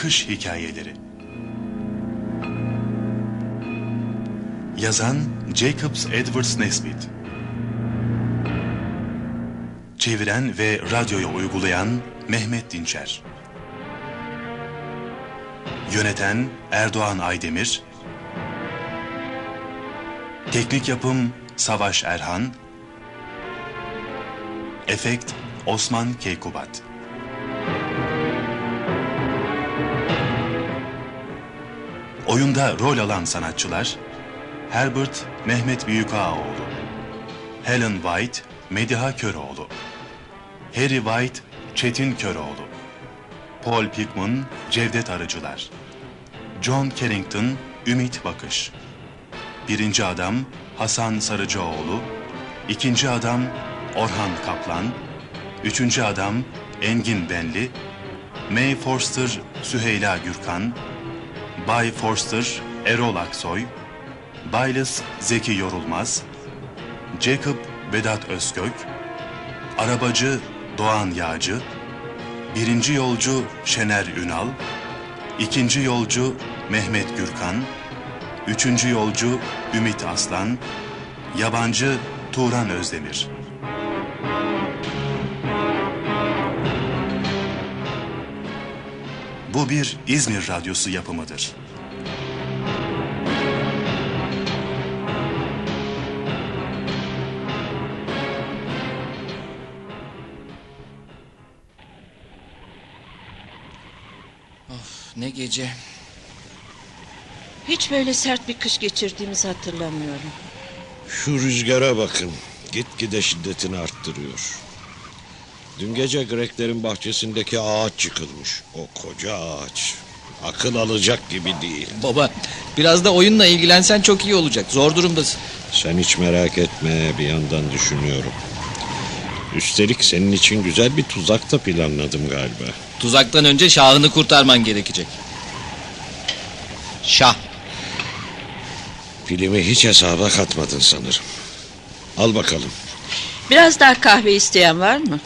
Kış Hikayeleri. Yazan Jacobs Edwards Nesbitt. Çeviren ve radyoya uygulayan Mehmet Dinçer. Yöneten Erdoğan Aydemir. Teknik yapım Savaş Erhan. Efekt Osman Keykubat Oyunda rol alan sanatçılar Herbert Mehmet Büyükağaoğlu Helen White Mediha Köroğlu Harry White Çetin Köroğlu Paul Pickman Cevdet Arıcılar John Carrington Ümit Bakış Birinci adam Hasan Sarıcıoğlu İkinci adam Orhan Kaplan Üçüncü adam Engin Benli May Forster Süheyla Gürkan Bay Forster Erol Aksoy. Baylis Zeki Yorulmaz. Jacob Vedat Özkök. Arabacı Doğan Yağcı. Birinci yolcu Şener Ünal. İkinci yolcu Mehmet Gürkan. Üçüncü yolcu Ümit Aslan. Yabancı Turan Özdemir Bu bir İzmir Radyosu yapımıdır. Ne gece. Hiç böyle sert bir kış geçirdiğimizi hatırlamıyorum. Şu rüzgara bakın. Gitgide şiddetini arttırıyor. Dün gece Greklerin bahçesindeki ağaç yıkılmış. O koca ağaç. Akıl alacak gibi değil. Baba biraz da oyunla ilgilensen çok iyi olacak. Zor durumdasın. Sen hiç merak etme bir yandan düşünüyorum. Üstelik senin için güzel bir tuzak da planladım galiba. Tuzaktan önce şahını kurtarman gerekecek. Şah. Filmi hiç hesaba katmadın sanırım. Al bakalım. Biraz daha kahve isteyen var mı?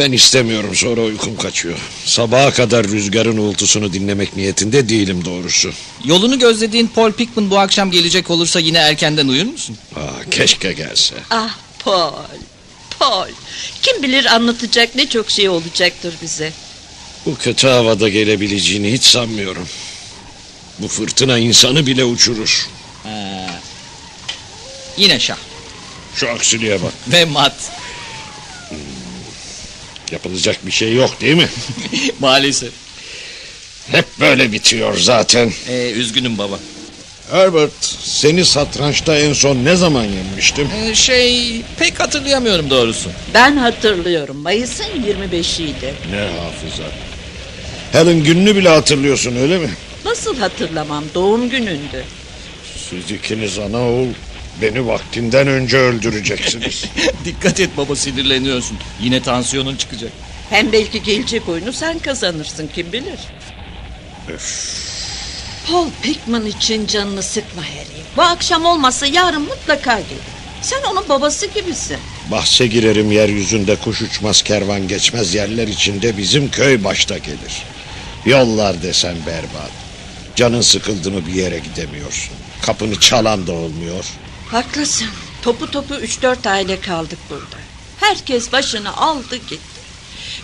Ben istemiyorum sonra uykum kaçıyor. Sabaha kadar rüzgarın uğultusunu dinlemek niyetinde değilim doğrusu. Yolunu gözlediğin Paul Pickman bu akşam gelecek olursa yine erkenden uyur musun? Aa, keşke gelse. Ah Paul, Paul. Kim bilir anlatacak ne çok şey olacaktır bize. Bu kötü havada gelebileceğini hiç sanmıyorum. Bu fırtına insanı bile uçurur. Yine şah. Şu aksiliğe bak. Ve mat. Yapılacak bir şey yok değil mi? Maalesef. Hep böyle bitiyor zaten. Ee, üzgünüm baba. Herbert, seni satrançta en son ne zaman yenmiştim? Ee, şey pek hatırlayamıyorum doğrusu. Ben hatırlıyorum. Mayıs'ın 25'iydi. Ne hafıza. Helen gününü bile hatırlıyorsun öyle mi? Nasıl hatırlamam? Doğum günündü. Siz ikiniz ana oğul beni vaktinden önce öldüreceksiniz. Dikkat et baba sinirleniyorsun. Yine tansiyonun çıkacak. Hem belki gelecek oyunu sen kazanırsın kim bilir. Paul Pickman için canını sıkma Harry. Bu akşam olmasa yarın mutlaka gelir. Sen onun babası gibisin. Bahse girerim yeryüzünde kuş uçmaz kervan geçmez yerler içinde bizim köy başta gelir. Yollar desen berbat. Canın sıkıldı mı bir yere gidemiyorsun. Kapını çalan da olmuyor. Haklısın. Topu topu 3-4 aile kaldık burada. Herkes başını aldı gitti.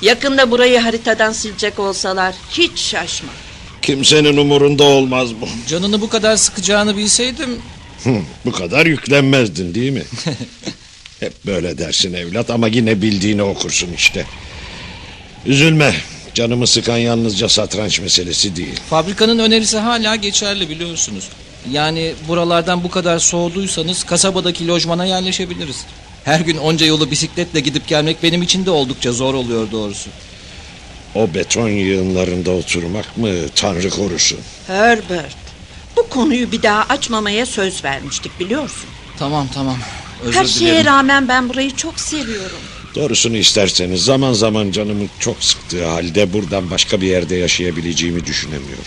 Yakında burayı haritadan silecek olsalar hiç şaşma. Kimsenin umurunda olmaz bu. Canını bu kadar sıkacağını bilseydim Hı, bu kadar yüklenmezdin değil mi? Hep böyle dersin evlat ama yine bildiğini okursun işte. Üzülme. Canımı sıkan yalnızca satranç meselesi değil. fabrikanın önerisi hala geçerli biliyorsunuz. Yani buralardan bu kadar soğuduysanız kasabadaki lojmana yerleşebiliriz. Her gün onca yolu bisikletle gidip gelmek benim için de oldukça zor oluyor doğrusu. O beton yığınlarında oturmak mı Tanrı korusun. Herbert, bu konuyu bir daha açmamaya söz vermiştik biliyorsun. Tamam tamam. Özür Her şeye dilerim. rağmen ben burayı çok seviyorum. Doğrusunu isterseniz zaman zaman canımı çok sıktığı halde buradan başka bir yerde yaşayabileceğimi düşünemiyorum.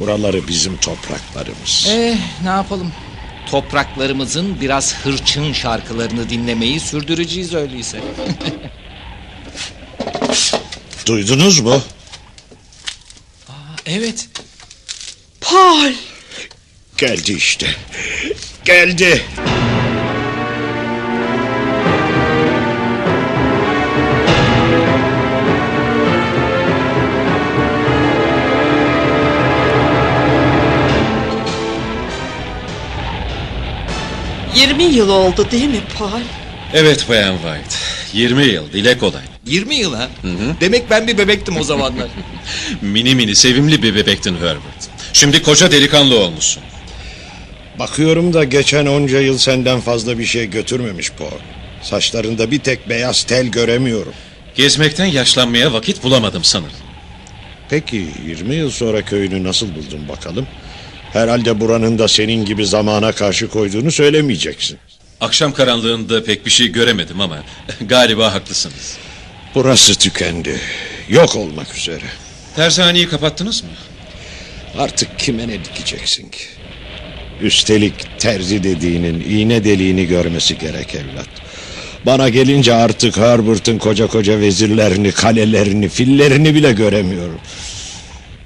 Buraları bizim topraklarımız. Eh ne yapalım. Topraklarımızın biraz hırçın şarkılarını dinlemeyi sürdüreceğiz öyleyse. Duydunuz mu? Evet. Paul. Geldi işte. Geldi. Yirmi yıl oldu değil mi Paul? Evet Bayan White. 20 yıl dile kolay. 20 yıl ha? Demek ben bir bebektim o zamanlar. Mini mini sevimli bir bebektin Herbert. Şimdi koca delikanlı olmuşsun. Bakıyorum da geçen onca yıl senden fazla bir şey götürmemiş Paul. Saçlarında bir tek beyaz tel göremiyorum. Gezmekten yaşlanmaya vakit bulamadım sanırım. Peki 20 yıl sonra köyünü nasıl buldun bakalım? Herhalde buranın da senin gibi zamana karşı koyduğunu söylemeyeceksin. Akşam karanlığında pek bir şey göremedim ama galiba haklısınız. Burası tükendi. Yok olmak üzere. Terzaneyi kapattınız mı? Artık kime ne dikeceksin ki? Üstelik terzi dediğinin iğne deliğini görmesi gerek evlat. Bana gelince artık Herbert'ın koca koca vezirlerini, kalelerini, fillerini bile göremiyorum.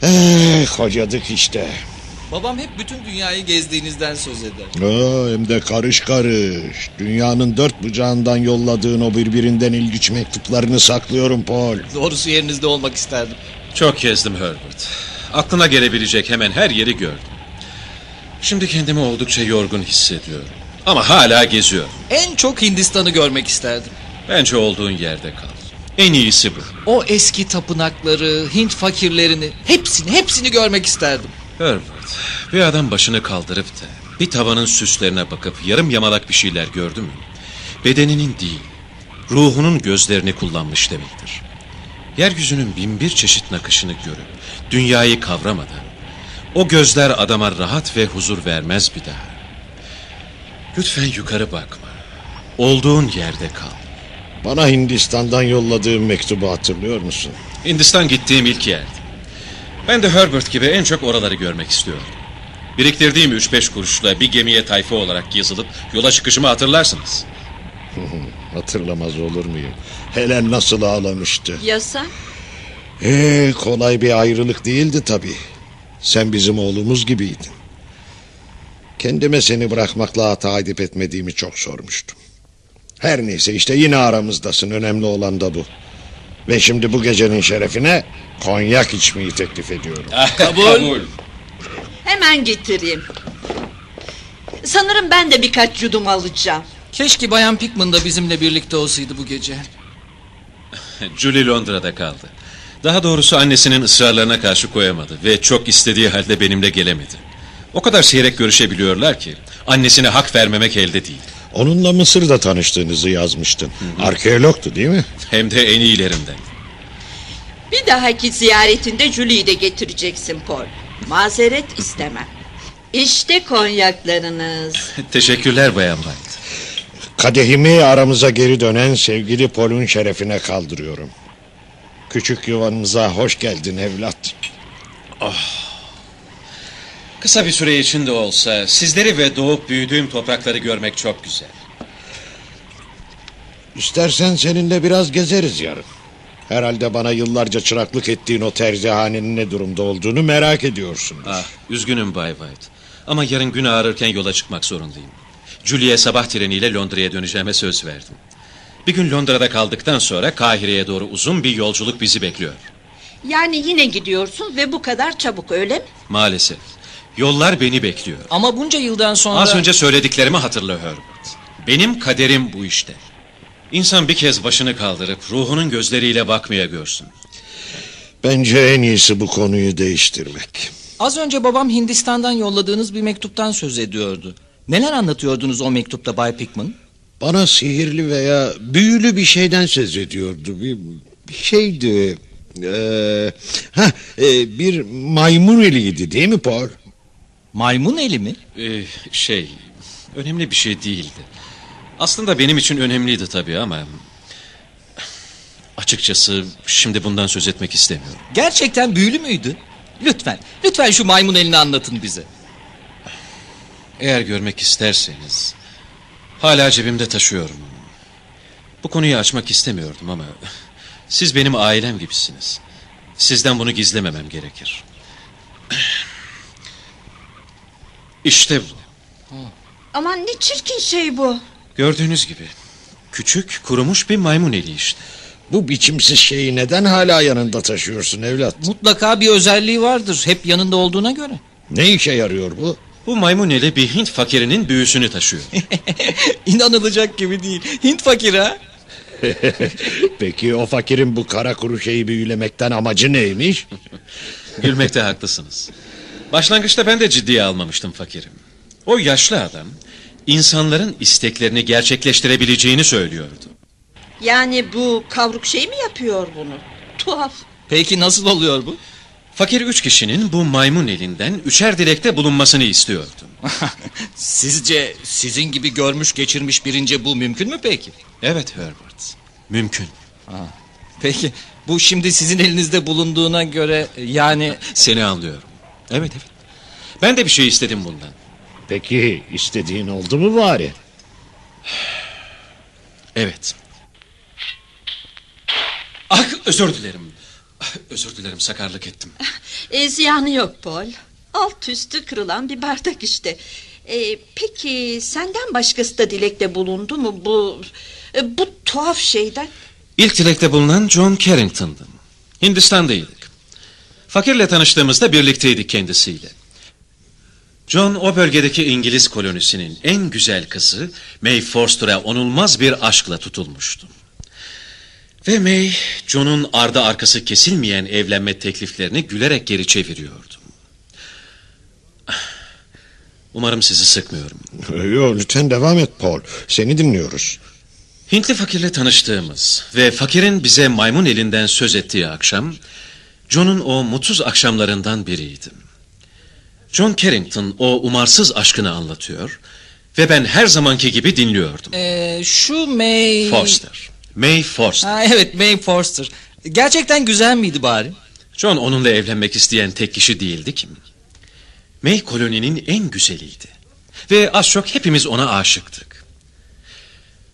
Eh, kocadık işte. Babam hep bütün dünyayı gezdiğinizden söz eder. Aa, hem de karış karış. Dünyanın dört bucağından yolladığın o birbirinden ilginç mektuplarını saklıyorum Paul. Doğrusu yerinizde olmak isterdim. Çok gezdim Herbert. Aklına gelebilecek hemen her yeri gördüm. Şimdi kendimi oldukça yorgun hissediyorum. Ama hala geziyorum. En çok Hindistan'ı görmek isterdim. Bence olduğun yerde kal. En iyisi bu. O eski tapınakları, Hint fakirlerini, hepsini, hepsini görmek isterdim. Herbert, bir adam başını kaldırıp da bir tavanın süslerine bakıp yarım yamalak bir şeyler gördü mü? Bedeninin değil, ruhunun gözlerini kullanmış demektir. Yeryüzünün bin bir çeşit nakışını görüp dünyayı kavramadan o gözler adama rahat ve huzur vermez bir daha. Lütfen yukarı bakma. Olduğun yerde kal. Bana Hindistan'dan yolladığın mektubu hatırlıyor musun? Hindistan gittiğim ilk yerdi. Ben de Herbert gibi en çok oraları görmek istiyordum. Biriktirdiğim 3-5 kuruşla bir gemiye tayfa olarak yazılıp yola çıkışımı hatırlarsınız. Hatırlamaz olur muyum? Helen nasıl ağlamıştı. Ya sen? Ee, kolay bir ayrılık değildi tabii. Sen bizim oğlumuz gibiydin. Kendime seni bırakmakla hata edip etmediğimi çok sormuştum. Her neyse işte yine aramızdasın. Önemli olan da bu. Ve şimdi bu gecenin şerefine konyak içmeyi teklif ediyorum. Kabul. Hemen getireyim. Sanırım ben de birkaç yudum alacağım. Keşke Bayan Pickman da bizimle birlikte olsaydı bu gece. Julie Londra'da kaldı. Daha doğrusu annesinin ısrarlarına karşı koyamadı ve çok istediği halde benimle gelemedi. O kadar seyrek görüşebiliyorlar ki annesine hak vermemek elde değil. Onunla Mısır'da tanıştığınızı yazmıştın. Arkeologtu değil mi? Hem de en iyilerinden. Bir dahaki ziyaretinde Julie'yi de getireceksin Paul. Mazeret istemem. İşte konyaklarınız. Teşekkürler Bayan White. Kadehimi aramıza geri dönen sevgili Pol'un şerefine kaldırıyorum. Küçük yuvanıza hoş geldin evlat. Kısa bir süre için de olsa sizleri ve doğup büyüdüğüm toprakları görmek çok güzel. İstersen seninle biraz gezeriz yarın. Herhalde bana yıllarca çıraklık ettiğin o terzihanenin ne durumda olduğunu merak ediyorsun. Ah, üzgünüm Bay White. Ama yarın gün ağrırken yola çıkmak zorundayım. Julie'ye sabah treniyle Londra'ya döneceğime söz verdim. Bir gün Londra'da kaldıktan sonra Kahire'ye doğru uzun bir yolculuk bizi bekliyor. Yani yine gidiyorsun ve bu kadar çabuk öyle mi? Maalesef. Yollar beni bekliyor. Ama bunca yıldan sonra... Az önce söylediklerimi hatırla Herbert. Benim kaderim bu işte. İnsan bir kez başını kaldırıp ruhunun gözleriyle bakmaya görsün. Bence en iyisi bu konuyu değiştirmek. Az önce babam Hindistan'dan yolladığınız bir mektuptan söz ediyordu. Neler anlatıyordunuz o mektupta Bay Pickman? Bana sihirli veya büyülü bir şeyden söz ediyordu. Bir, bir şeydi. Ee, heh, e, bir maymun eliydi değil mi Paul? Maymun eli mi? Ee, şey, önemli bir şey değildi. Aslında benim için önemliydi tabii ama... Açıkçası şimdi bundan söz etmek istemiyorum. Gerçekten büyülü müydü? Lütfen, lütfen şu maymun elini anlatın bize. Eğer görmek isterseniz... Hala cebimde taşıyorum. Bu konuyu açmak istemiyordum ama... Siz benim ailem gibisiniz. Sizden bunu gizlememem gerekir. İşte bu. Aman ne çirkin şey bu. Gördüğünüz gibi. Küçük, kurumuş bir maymun eli işte. Bu biçimsiz şeyi neden hala yanında taşıyorsun evlat? Mutlaka bir özelliği vardır. Hep yanında olduğuna göre. Ne işe yarıyor bu? Bu maymun eli bir Hint fakirinin büyüsünü taşıyor. İnanılacak gibi değil. Hint fakiri ha? Peki o fakirin bu kara kuru şeyi büyülemekten amacı neymiş? Gülmekte haklısınız. Başlangıçta ben de ciddiye almamıştım fakirim. O yaşlı adam insanların isteklerini gerçekleştirebileceğini söylüyordu. Yani bu kavruk şey mi yapıyor bunu? Tuhaf. Peki nasıl oluyor bu? Fakir üç kişinin bu maymun elinden üçer dilekte bulunmasını istiyordu. Sizce sizin gibi görmüş geçirmiş birince bu mümkün mü peki? Evet Herbert, mümkün. Peki bu şimdi sizin elinizde bulunduğuna göre yani Seni anlıyorum. Evet evet. Ben de bir şey istedim bundan. Peki istediğin oldu mu bari? Evet. Ah özür dilerim. Ah, Özür dilerim sakarlık ettim. E, ziyanı yok Paul. Alt üstü kırılan bir bardak işte. E, peki senden başkası da dilekte bulundu mu bu e, bu tuhaf şeyden? İlk dilekte bulunan John Carrington'dı. Hindistan'daydık. Fakirle tanıştığımızda birlikteydik kendisiyle. John o bölgedeki İngiliz kolonisinin en güzel kızı May Forster'a onulmaz bir aşkla tutulmuştu. Ve May, John'un ardı arkası kesilmeyen evlenme tekliflerini gülerek geri çeviriyordu. Umarım sizi sıkmıyorum. Yok lütfen devam et Paul. Seni dinliyoruz. Hintli fakirle tanıştığımız ve fakirin bize maymun elinden söz ettiği akşam, John'un o mutsuz akşamlarından biriydi. John Carrington o umarsız aşkını anlatıyor ve ben her zamanki gibi dinliyordum. e, şu May... Forster. May Forster. Ha, evet May Forster. Gerçekten güzel miydi bari? John onunla evlenmek isteyen tek kişi değildi ki. May koloninin en güzeliydi. Ve az çok hepimiz ona aşıktık.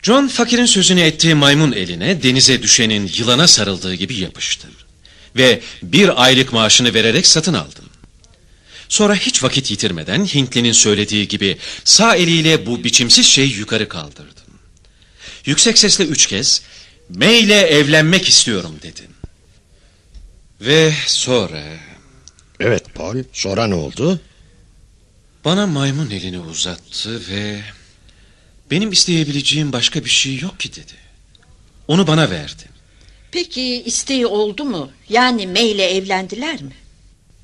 John fakirin sözünü ettiği maymun eline denize düşenin yılana sarıldığı gibi yapıştı. Ve bir aylık maaşını vererek satın aldım. Sonra hiç vakit yitirmeden Hintlinin söylediği gibi sağ eliyle bu biçimsiz şeyi yukarı kaldırdım. Yüksek sesle üç kez May ile evlenmek istiyorum dedim. Ve sonra Evet Paul. Sonra ne oldu? bana maymun elini uzattı ve benim isteyebileceğim başka bir şey yok ki dedi. Onu bana verdi. Peki isteği oldu mu? Yani May ile evlendiler mi?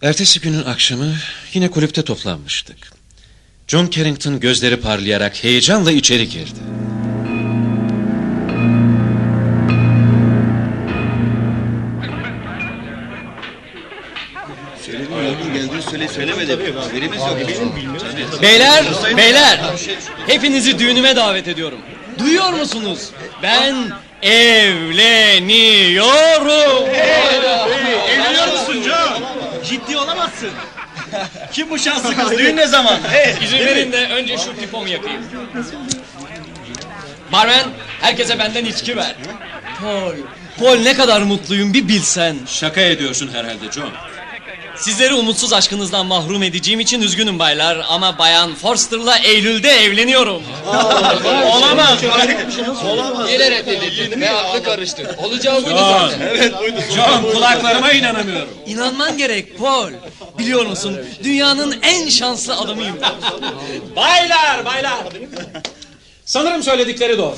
Ertesi günün akşamı yine kulüpte toplanmıştık. John Carrington gözleri parlayarak heyecanla içeri girdi. Beyler, beyler. Hepinizi düğünüme davet ediyorum. Duyuyor musunuz? Ben evleniyorum. Evleniyor musun? Ciddi olamazsın. Kim bu şanslı kız? Düğün ne zaman? İzin verin de önce şu pipomu yakayım. Barmen, herkese benden içki ver. Paul, Paul ne kadar mutluyum bir bilsen. Şaka ediyorsun herhalde John. Sizleri umutsuz aşkınızdan mahrum edeceğim için üzgünüm baylar ama Bayan Forster'la Eylül'de evleniyorum. Olamaz. Yine reddedildi ve aklı karıştı. Olacağı buydu John kulaklarıma inanamıyorum. İnanman gerek Paul. Biliyor musun dünyanın en şanslı adamıyım. baylar baylar. Sanırım söyledikleri doğru.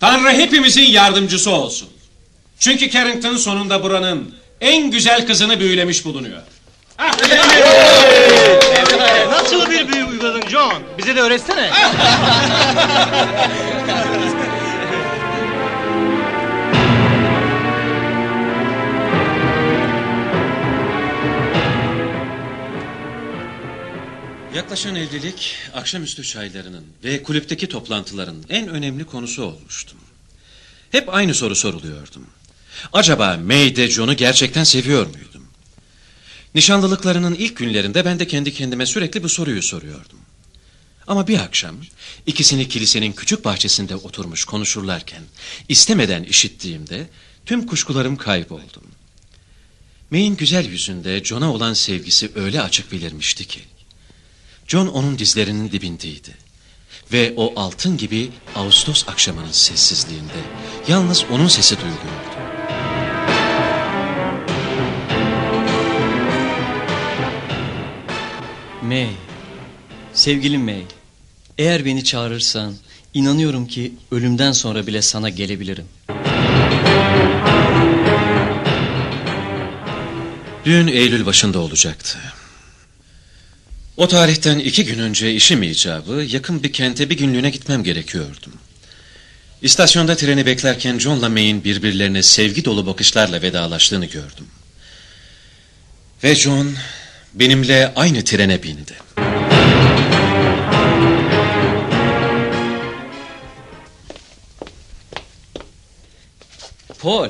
Tanrı hepimizin yardımcısı olsun. Çünkü Carrington sonunda buranın en güzel kızını büyülemiş bulunuyor. Nasıl bir büyü uyguladın John? Bize de öğretsene. Yaklaşan evlilik akşamüstü çaylarının ve kulüpteki toplantıların en önemli konusu olmuştu. Hep aynı soru soruluyordum. Acaba May de John'u gerçekten seviyor muydum? Nişanlılıklarının ilk günlerinde ben de kendi kendime sürekli bu soruyu soruyordum. Ama bir akşam ikisini kilisenin küçük bahçesinde oturmuş konuşurlarken istemeden işittiğimde tüm kuşkularım kayboldu. May'in güzel yüzünde John'a olan sevgisi öyle açık belirmişti ki. John onun dizlerinin dibindeydi. Ve o altın gibi Ağustos akşamının sessizliğinde yalnız onun sesi duyuluyordu. May. Sevgilim May. Eğer beni çağırırsan inanıyorum ki ölümden sonra bile sana gelebilirim. Düğün Eylül başında olacaktı. O tarihten iki gün önce işim icabı yakın bir kente bir günlüğüne gitmem gerekiyordu. İstasyonda treni beklerken John'la May'in birbirlerine sevgi dolu bakışlarla vedalaştığını gördüm. Ve John benimle aynı trene bindi. Paul,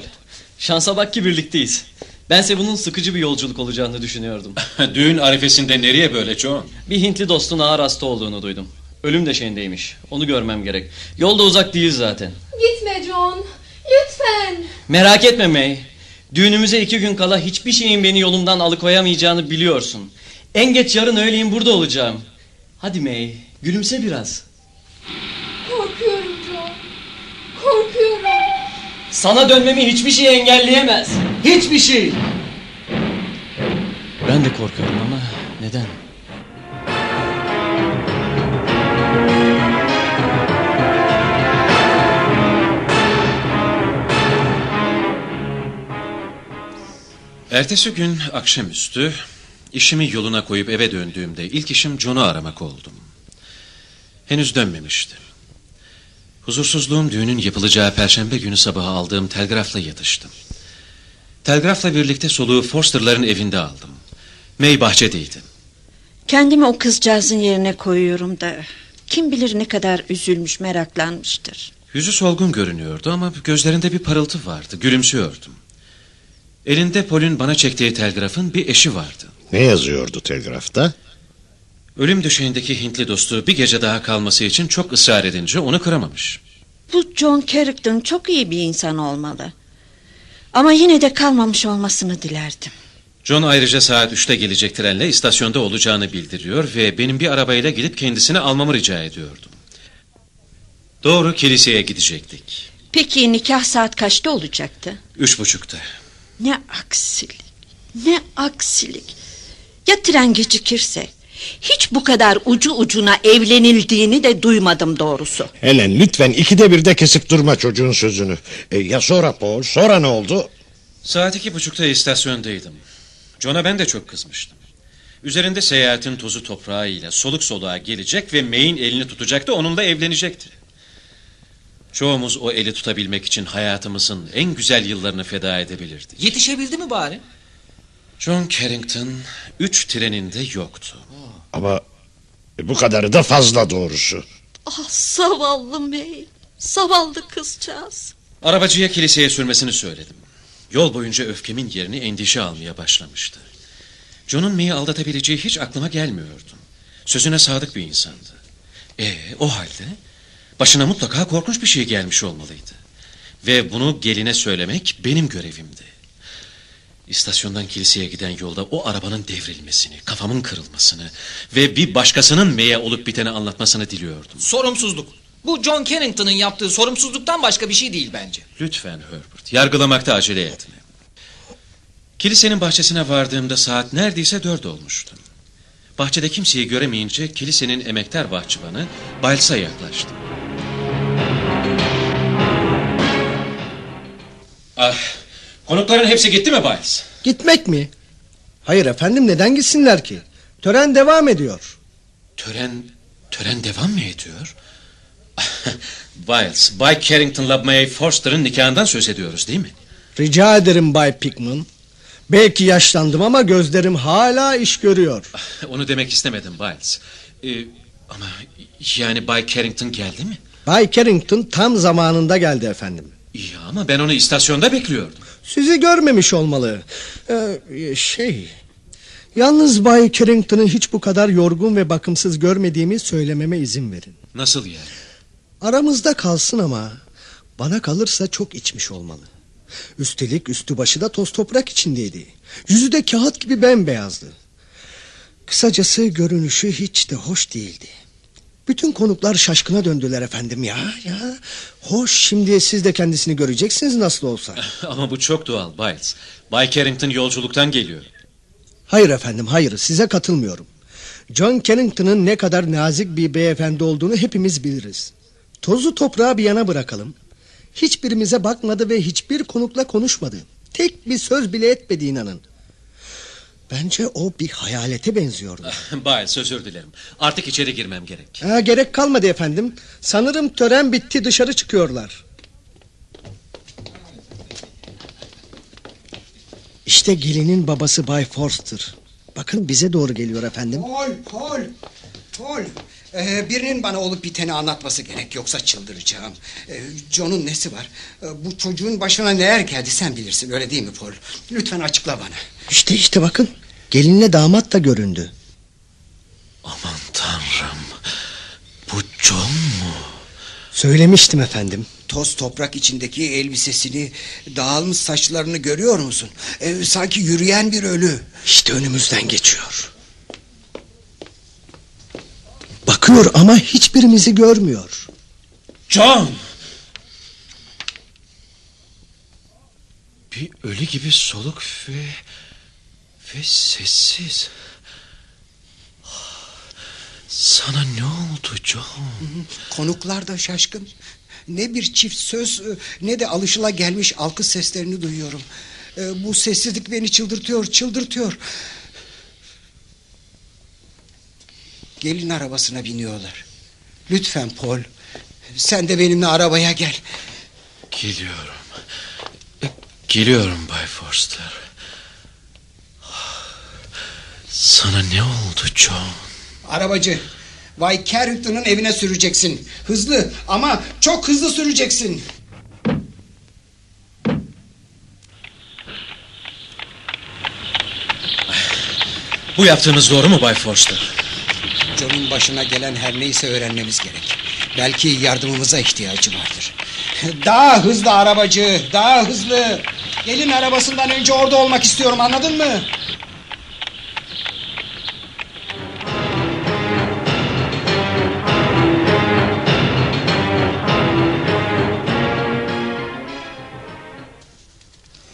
şansa bak ki birlikteyiz. Bense bunun sıkıcı bir yolculuk olacağını düşünüyordum. Düğün arifesinde nereye böyle John? Bir Hintli dostun ağır hasta olduğunu duydum. Ölüm döşeğindeymiş. Onu görmem gerek. Yolda uzak değil zaten. Gitme John. Lütfen. Merak etme May. Düğünümüze iki gün kala hiçbir şeyin beni yolumdan alıkoyamayacağını biliyorsun. En geç yarın öğleyin burada olacağım. Hadi May, gülümse biraz. Korkuyorum John. Korkuyorum. Sana dönmemi hiçbir şey engelleyemez. Hiçbir şey. Ben de korkuyorum ama neden? Ertesi gün akşamüstü işimi yoluna koyup eve döndüğümde ilk işim John'u aramak oldum. Henüz dönmemişti. Huzursuzluğum düğünün yapılacağı perşembe günü sabahı aldığım telgrafla yatıştım. Telgrafla birlikte soluğu Forster'ların evinde aldım. May bahçedeydi. Kendimi o kızcağızın yerine koyuyorum da kim bilir ne kadar üzülmüş meraklanmıştır. Yüzü solgun görünüyordu ama gözlerinde bir parıltı vardı. Gülümsüyordum. Elinde Paul'ün bana çektiği telgrafın bir eşi vardı. Ne yazıyordu telgrafta? Ölüm döşeğindeki Hintli dostu bir gece daha kalması için çok ısrar edince onu kıramamış. Bu John Carrington çok iyi bir insan olmalı. Ama yine de kalmamış olmasını dilerdim. John ayrıca saat 3'te gelecek trenle istasyonda olacağını bildiriyor ve benim bir arabayla gidip kendisini almamı rica ediyordum. Doğru kiliseye gidecektik. Peki nikah saat kaçta olacaktı? Üç buçukta. Ne aksilik. Ne aksilik. Ya tren gecikirse? Hiç bu kadar ucu ucuna evlenildiğini de duymadım doğrusu. Helen lütfen ikide bir de kesip durma çocuğun sözünü. E, ya sonra Paul sonra ne oldu? Saat iki buçukta istasyondaydım. John'a ben de çok kızmıştım. Üzerinde seyahatin tozu toprağıyla soluk soluğa gelecek ve May'in elini tutacaktı onunla evlenecekti. Çoğumuz o eli tutabilmek için hayatımızın en güzel yıllarını feda edebilirdik. Yetişebildi mi bari? John Carrington üç treninde yoktu. Ama e, bu kadarı da fazla doğrusu. Ah zavallı May. Zavallı kızcağız. Arabacıya kiliseye sürmesini söyledim. Yol boyunca öfkemin yerini endişe almaya başlamıştı. John'un May'i aldatabileceği hiç aklıma gelmiyordu. Sözüne sadık bir insandı. E o halde başına mutlaka korkunç bir şey gelmiş olmalıydı. Ve bunu geline söylemek benim görevimdi. İstasyondan kiliseye giden yolda o arabanın devrilmesini, kafamın kırılmasını ve bir başkasının May'e olup biteni anlatmasını diliyordum. Sorumsuzluk. Bu John Carrington'ın yaptığı sorumsuzluktan başka bir şey değil bence. Lütfen Herbert, yargılamakta acele etme. Kilisenin bahçesine vardığımda saat neredeyse dört olmuştu. Bahçede kimseyi göremeyince kilisenin emektar bahçıvanı Biles'a yaklaştı. Ah, konukların hepsi gitti mi Biles? Gitmek mi? Hayır efendim neden gitsinler ki? Tören devam ediyor. Tören, tören devam mı ediyor? Biles, Bay Carrington'la May Forster'ın nikahından söz ediyoruz değil mi? Rica ederim Bay Pickman. Belki yaşlandım ama gözlerim hala iş görüyor. Onu demek istemedim Biles. Ee, ama yani Bay Carrington geldi mi? Bay Carrington tam zamanında geldi efendim. İyi ama ben onu istasyonda bekliyordum. Sizi görmemiş olmalı. Ee, şey... Yalnız Bay Carrington'ı hiç bu kadar yorgun ve bakımsız görmediğimi söylememe izin verin. Nasıl yani? Aramızda kalsın ama bana kalırsa çok içmiş olmalı. Üstelik üstü başı da toz toprak içindeydi. Yüzü de kağıt gibi bembeyazdı. Kısacası görünüşü hiç de hoş değildi. Bütün konuklar şaşkına döndüler efendim ya ya. Hoş şimdi siz de kendisini göreceksiniz nasıl olsa. Ama bu çok doğal Biles. Bay Carrington yolculuktan geliyor. Hayır efendim hayır size katılmıyorum. John Carrington'ın ne kadar nazik bir beyefendi olduğunu hepimiz biliriz. Tozu toprağı bir yana bırakalım. Hiçbirimize bakmadı ve hiçbir konukla konuşmadı. Tek bir söz bile etmedi inanın. Bence o bir hayalete benziyordu. Biles özür dilerim. Artık içeri girmem gerek. Ha, gerek kalmadı efendim. Sanırım tören bitti dışarı çıkıyorlar. İşte gelinin babası Bay Forster. Bakın bize doğru geliyor efendim. Paul, Paul, Paul. Ee, birinin bana olup biteni anlatması gerek yoksa çıldıracağım. Ee, John'un nesi var? Ee, bu çocuğun başına neler geldi sen bilirsin öyle değil mi Paul? Lütfen açıkla bana. İşte işte bakın. Gelinle damat da göründü. Aman tanrım. Bu John mu? Söylemiştim efendim. Toz toprak içindeki elbisesini, dağılmış saçlarını görüyor musun? Ee, sanki yürüyen bir ölü. İşte önümüzden geçiyor. Bakıyor ama hiçbirimizi görmüyor. John! Bir ölü gibi soluk ve... ve sessiz. Sana ne oldu John? Konuklar da şaşkın. Ne bir çift söz ne de alışıla gelmiş alkış seslerini duyuyorum. Ee, bu sessizlik beni çıldırtıyor, çıldırtıyor. Gelin arabasına biniyorlar. Lütfen Paul, sen de benimle arabaya gel. Geliyorum. Geliyorum Bay Forster. Sana ne oldu John? Arabacı, Vay Carrington'ın evine süreceksin. Hızlı ama çok hızlı süreceksin. Bu yaptığınız doğru mu Bay Forster? John'un başına gelen her neyse öğrenmemiz gerek. Belki yardımımıza ihtiyacı vardır. Daha hızlı arabacı, daha hızlı. Gelin arabasından önce orada olmak istiyorum anladın mı?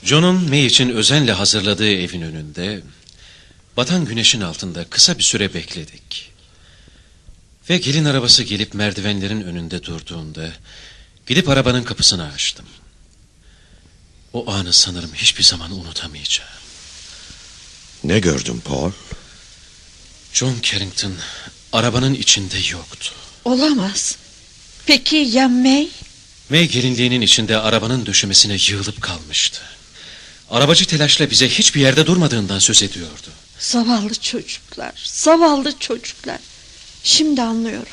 John'un May için özenle hazırladığı evin önünde... ...batan güneşin altında kısa bir süre bekledik. Ve gelin arabası gelip merdivenlerin önünde durduğunda... ...gidip arabanın kapısını açtım. O anı sanırım hiçbir zaman unutamayacağım. Ne gördün Paul? John Carrington arabanın içinde yoktu. Olamaz. Peki ya May? May gelinliğinin içinde arabanın döşemesine yığılıp kalmıştı. Arabacı telaşla bize hiçbir yerde durmadığından söz ediyordu. Zavallı çocuklar, zavallı çocuklar. Şimdi anlıyorum.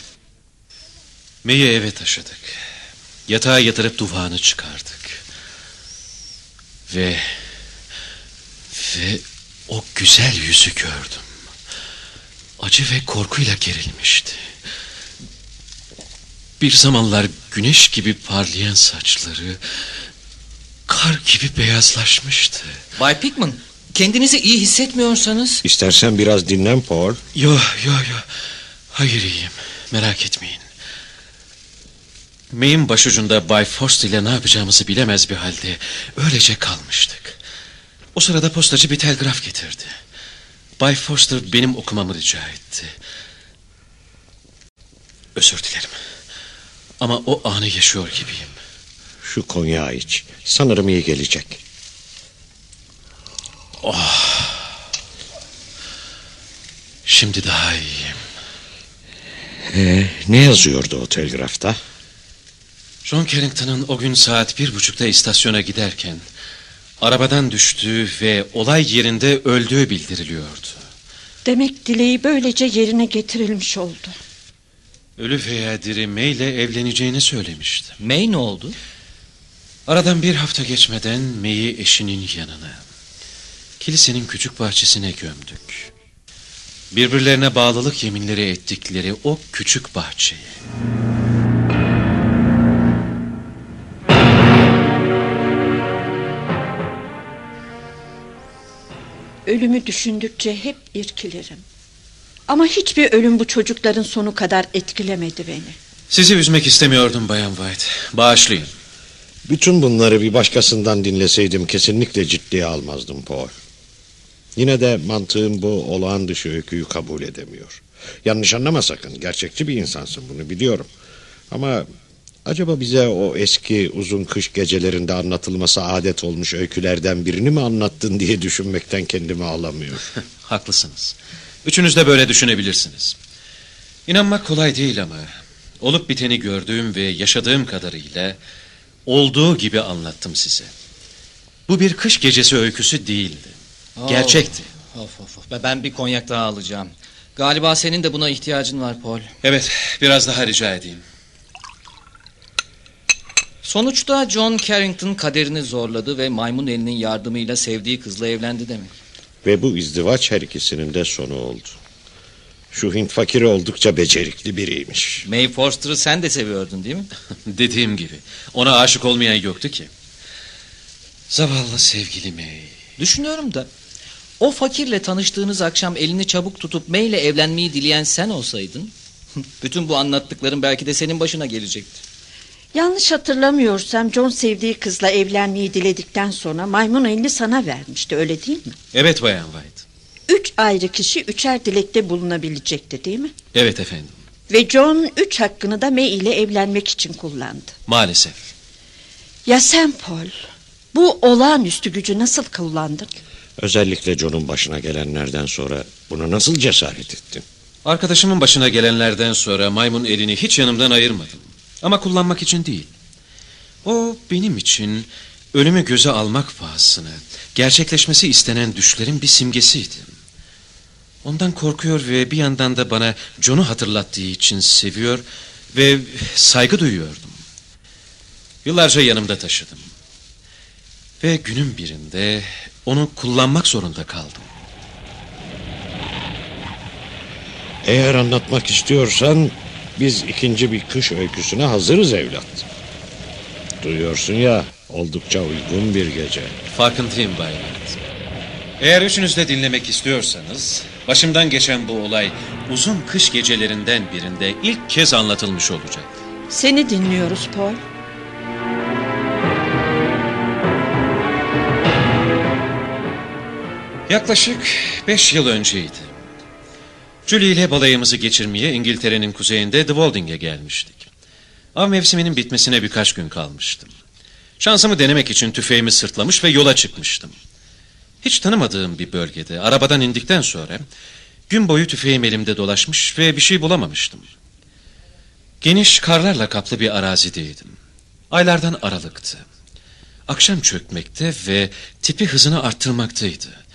May'i eve taşıdık. Yatağa yatırıp duvağını çıkardık. Ve... Ve o güzel yüzü gördüm. Acı ve korkuyla gerilmişti. Bir zamanlar güneş gibi parlayan saçları... ...kar gibi beyazlaşmıştı. Bay Pickman, kendinizi iyi hissetmiyorsanız... İstersen biraz dinlen Paul. Yo yo yo. Hayır iyiyim. Merak etmeyin. May'in başucunda Bay Forster ile ne yapacağımızı bilemez bir halde öylece kalmıştık. O sırada postacı bir telgraf getirdi. Bay Forster benim okumamı rica etti. Özür dilerim. Ama o anı yaşıyor gibiyim. Şu konyağı iç. Sanırım iyi gelecek. Şimdi daha iyiyim. Ee, ne yazıyordu o telgrafta? John Carrington'ın o gün saat bir buçukta istasyona giderken... ...arabadan düştüğü ve olay yerinde öldüğü bildiriliyordu. Demek dileği böylece yerine getirilmiş oldu. Ölü veya diri May ile evleneceğini söylemişti. May ne oldu? Aradan bir hafta geçmeden May'i eşinin yanına... ...kilisenin küçük bahçesine gömdük. Birbirlerine bağlılık yeminleri ettikleri o küçük bahçeye. Ölümü düşündükçe hep irkilirim. Ama hiçbir ölüm bu çocukların sonu kadar etkilemedi beni. Sizi üzmek istemiyordum Bayan White. Bağışlayın. Bütün bunları bir başkasından dinleseydim kesinlikle ciddiye almazdım Paul. Yine de mantığım bu olağan dışı öyküyü kabul edemiyor. Yanlış anlama sakın. Gerçekçi bir insansın bunu biliyorum. Ama acaba bize o eski uzun kış gecelerinde anlatılması adet olmuş öykülerden birini mi anlattın diye düşünmekten kendimi alamıyor. Haklısınız. Üçünüz de böyle düşünebilirsiniz. İnanmak kolay değil ama olup biteni gördüğüm ve yaşadığım kadarıyla olduğu gibi anlattım size. Bu bir kış gecesi öyküsü değildi. Gerçekti. Of of of. Ben bir konyak daha alacağım. Galiba senin de buna ihtiyacın var Paul. Evet, biraz daha rica edeyim. Sonuçta John Carrington kaderini zorladı ve maymun elinin yardımıyla sevdiği kızla evlendi demek. Ve bu izdivaç her ikisinin de sonu oldu. Şu Hint fakiri oldukça becerikli biriymiş. May Forster'ı sen de seviyordun değil mi? Dediğim gibi ona aşık olmayan yoktu ki. Zavallı sevgili May. Düşünüyorum da o fakirle tanıştığınız akşam elini çabuk tutup May ile evlenmeyi dileyen sen olsaydın bütün bu anlattıkların belki de senin başına gelecekti. Yanlış hatırlamıyorsam John sevdiği kızla evlenmeyi diledikten sonra maymun elini sana vermişti öyle değil mi? Evet Bayan White. Üç ayrı kişi üçer dilekte bulunabilecekti değil mi? Evet efendim. Ve John üç hakkını da May ile evlenmek için kullandı. Maalesef. Ya sen Paul? Bu olağanüstü gücü nasıl kullandın? Özellikle John'un başına gelenlerden sonra buna nasıl cesaret ettin? Arkadaşımın başına gelenlerden sonra maymun elini hiç yanımdan ayırmadım. Ama kullanmak için değil. O benim için ölümü göze almak pahasına gerçekleşmesi istenen düşlerin bir simgesiydi. Ondan korkuyor ve bir yandan da bana John'u hatırlattığı için seviyor ve saygı duyuyordum. Yıllarca yanımda taşıdım. Ve günün birinde onu kullanmak zorunda kaldım. Eğer anlatmak istiyorsan biz ikinci bir kış öyküsüne hazırız evlat. Duyuyorsun ya oldukça uygun bir gece. Farkındayım Bay. Eğer üçünüz de dinlemek istiyorsanız... ...başımdan geçen bu olay... ...uzun kış gecelerinden birinde ilk kez anlatılmış olacak. Seni dinliyoruz Paul. Yaklaşık beş yıl önceydi. Julie ile balayımızı geçirmeye İngiltere'nin kuzeyinde The Walding'e gelmiştik. Av mevsiminin bitmesine birkaç gün kalmıştım. Şansımı denemek için tüfeğimi sırtlamış ve yola çıkmıştım. Hiç tanımadığım bir bölgede arabadan indikten sonra gün boyu tüfeğim elimde dolaşmış ve bir şey bulamamıştım. Geniş karlarla kaplı bir arazideydim. Aylardan aralıktı. Akşam çökmekte ve tipi hızını arttırmaktaydı.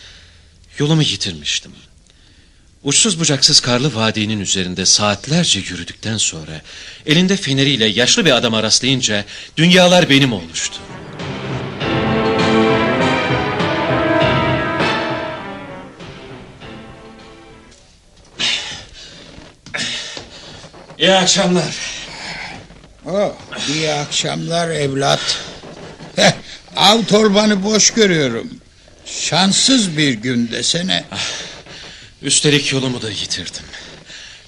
Yolumu yitirmiştim. Uçsuz bucaksız karlı vadinin üzerinde saatlerce yürüdükten sonra elinde feneriyle yaşlı bir adama rastlayınca dünyalar benim olmuştu. İyi akşamlar. Oh, iyi akşamlar evlat. Heh, av torbanı boş görüyorum. Şanssız bir gün desene. Üstelik yolumu da yitirdim.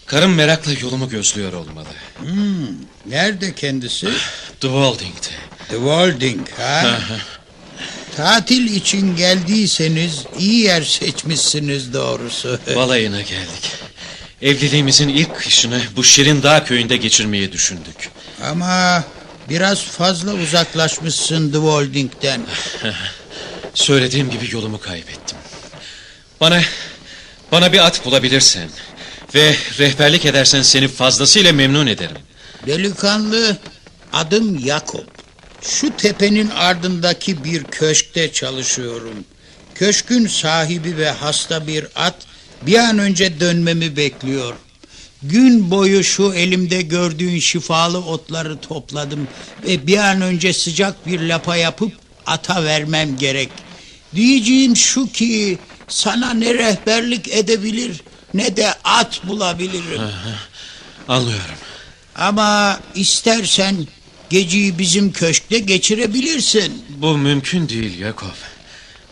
Karım merakla yolumu gözlüyor olmalı. Hmm, nerede kendisi? The Walding'de. The Walding ha? Tatil için geldiyseniz iyi yer seçmişsiniz doğrusu. Balayına geldik. Evliliğimizin ilk kışını bu Şirin Dağ köyünde geçirmeyi düşündük. Ama biraz fazla uzaklaşmışsın The Walding'den. Söylediğim gibi yolumu kaybettim. Bana bana bir at bulabilirsen ve rehberlik edersen seni fazlasıyla memnun ederim. Delikanlı adım Yakup. Şu tepenin ardındaki bir köşkte çalışıyorum. Köşkün sahibi ve hasta bir at bir an önce dönmemi bekliyor. Gün boyu şu elimde gördüğün şifalı otları topladım ve bir an önce sıcak bir lapa yapıp ata vermem gerek. Diyeceğim şu ki sana ne rehberlik edebilir ne de at bulabilirim. Anlıyorum. Ama istersen geceyi bizim köşkte geçirebilirsin. Bu mümkün değil Yakov.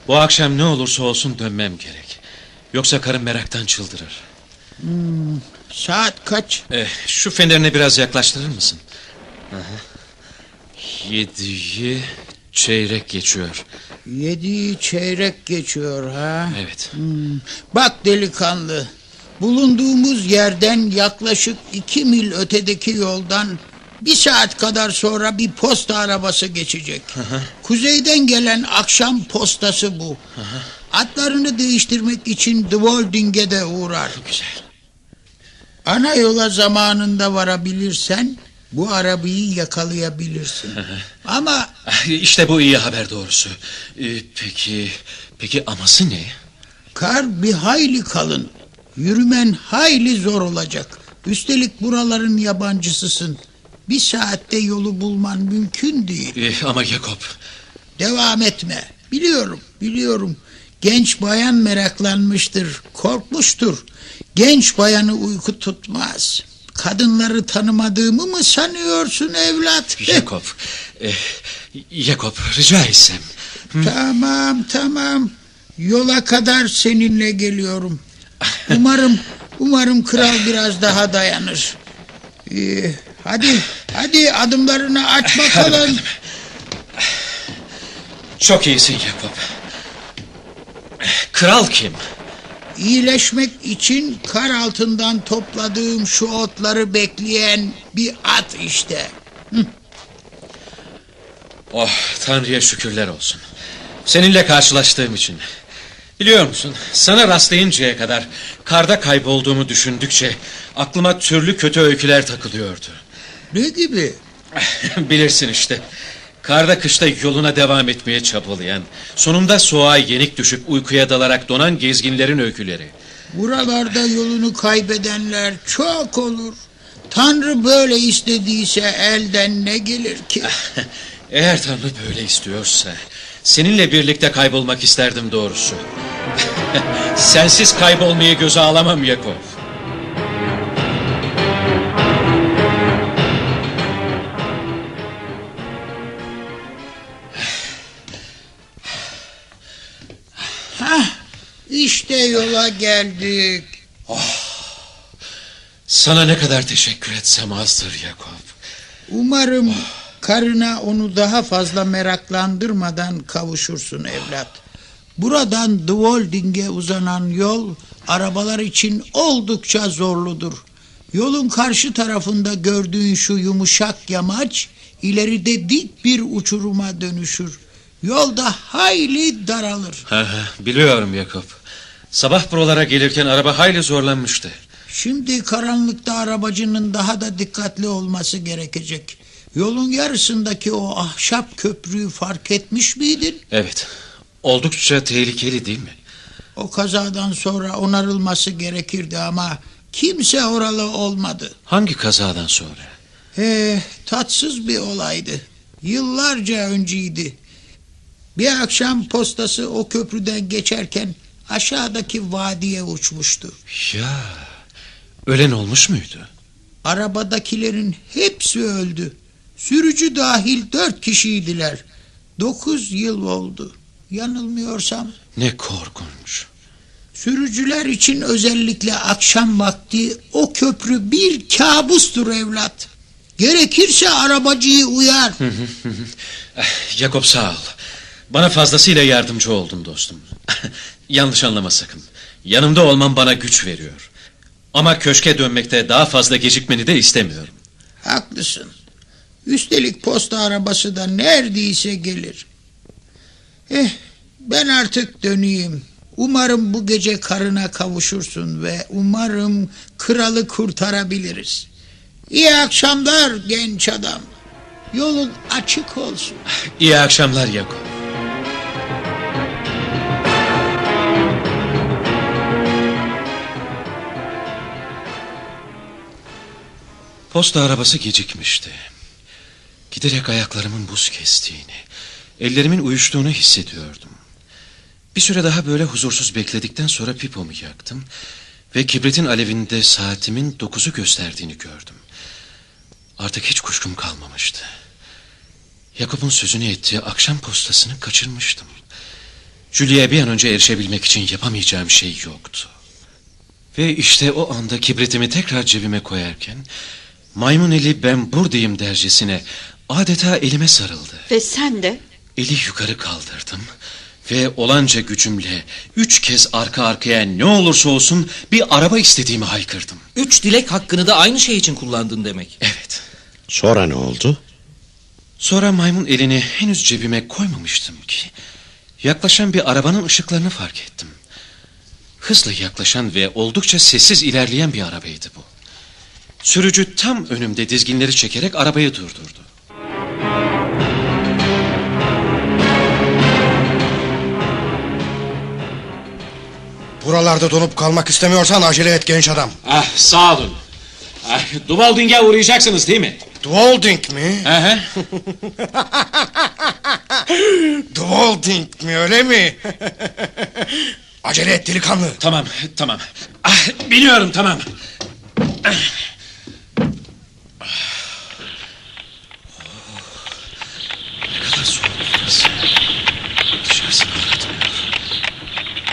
Bu akşam ne olursa olsun dönmem gerek. Yoksa karım meraktan çıldırır. Hmm, saat kaç? Eh, şu fenerini biraz yaklaştırır mısın? Yediyi çeyrek geçiyor. Yedi çeyrek geçiyor ha. Evet. Hmm, Bak delikanlı. Bulunduğumuz yerden yaklaşık iki mil ötedeki yoldan bir saat kadar sonra bir posta arabası geçecek. Kuzeyden gelen akşam postası bu. Atlarını değiştirmek için Dwolding'e de uğrar. Güzel. Ana yola zamanında varabilirsen bu arabayı yakalayabilirsin. Ama İşte bu iyi haber doğrusu. Eh, peki, peki aması ne? kar bir hayli kalın. Yürümen hayli zor olacak. Üstelik buraların yabancısısın. Bir saatte yolu bulman mümkün değil. Eh, ama Jakob, Devam etme. Biliyorum, biliyorum. Genç bayan meraklanmıştır, korkmuştur. Genç bayanı uyku tutmaz. Kadınları tanımadığımı mı sanıyorsun evlat? Jakob, eh, Jakob rica etsem. Tamam, tamam. Yola kadar seninle geliyorum. Umarım, umarım kral biraz daha dayanır. Ee, hadi, hadi adımlarını aç bakalım. Çok iyisin Jakob. Kral kim? İyileşmek için kar altından topladığım şu otları bekleyen bir at işte. Oh Tanrı'ya şükürler olsun. Seninle karşılaştığım için. Biliyor musun sana rastlayıncaya kadar karda kaybolduğumu düşündükçe aklıma türlü kötü öyküler takılıyordu. Ne gibi? Bilirsin işte. Karda kışta yoluna devam etmeye çabalayan, sonunda soğuğa yenik düşüp uykuya dalarak donan gezginlerin öyküleri. Buralarda yolunu kaybedenler çok olur. Tanrı böyle istediyse elden ne gelir ki? Eğer Tanrı böyle istiyorsa seninle birlikte kaybolmak isterdim doğrusu. Sensiz kaybolmayı göze alamam Yakov. Yola geldik. Sana ne kadar teşekkür etsem azdır Yakov. Umarım karına onu daha fazla meraklandırmadan kavuşursun evlat. Buradan Dwolding'e uzanan yol arabalar için oldukça zorludur. Yolun karşı tarafında gördüğün şu yumuşak yamaç ileride dik bir uçuruma dönüşür. Yolda hayli daralır. Biliyorum Yakov. Sabah buralara gelirken araba hayli zorlanmıştı. Şimdi karanlıkta arabacının daha da dikkatli olması gerekecek. Yolun yarısındaki o ahşap köprüyü fark etmiş miydin? Evet. Oldukça tehlikeli değil mi? O kazadan sonra onarılması gerekirdi ama kimse oralı olmadı. Hangi kazadan sonra? Ee, tatsız bir olaydı. Yıllarca önceydi. Bir akşam postası o köprüden geçerken aşağıdaki vadiye uçmuştu. Ya ölen olmuş muydu? Arabadakilerin hepsi öldü. Sürücü dahil dört kişiydiler. Dokuz yıl oldu. Yanılmıyorsam. Ne korkunç. Sürücüler için özellikle akşam vakti o köprü bir kabustur evlat. Gerekirse arabacıyı uyar. Jakob sağ ol. Bana fazlasıyla yardımcı oldun dostum. Yanlış anlama sakın. Yanımda olman bana güç veriyor. Ama köşke dönmekte daha fazla gecikmeni de istemiyorum. Haklısın. Üstelik posta arabası da neredeyse gelir. Eh, ben artık döneyim. Umarım bu gece karına kavuşursun ve umarım kralı kurtarabiliriz. İyi akşamlar genç adam. Yolun açık olsun. İyi akşamlar Jakob. Posta arabası gecikmişti. Giderek ayaklarımın buz kestiğini, ellerimin uyuştuğunu hissediyordum. Bir süre daha böyle huzursuz bekledikten sonra pipomu yaktım ve kibritin alevinde saatimin dokuzu gösterdiğini gördüm. Artık hiç kuşkum kalmamıştı. Yakup'un sözünü ettiği akşam postasını kaçırmıştım. Julia'ya bir an önce erişebilmek için yapamayacağım şey yoktu. Ve işte o anda kibritimi tekrar cebime koyarken... ...maymun eli ben buradayım dercesine adeta elime sarıldı. Ve sen de Eli yukarı kaldırdım ve olanca gücümle üç kez arka arkaya ne olursa olsun bir araba istediğimi haykırdım. Üç dilek hakkını da aynı şey için kullandın demek. Evet. Sonra ne oldu? Sonra maymun elini henüz cebime koymamıştım ki yaklaşan bir arabanın ışıklarını fark ettim. Hızla yaklaşan ve oldukça sessiz ilerleyen bir arabaydı bu. Sürücü tam önümde dizginleri çekerek arabayı durdurdu. Buralarda donup kalmak istemiyorsan acele et genç adam. Ah sağ olun. Ah, Duvalding'e uğrayacaksınız değil mi? Dwalding mi? Aha. Dwalding mi öyle mi? acele et delikanlı. Tamam tamam. Ah, biliyorum tamam. Ne kadar soğuk burası. Dışarısı aratmıyor.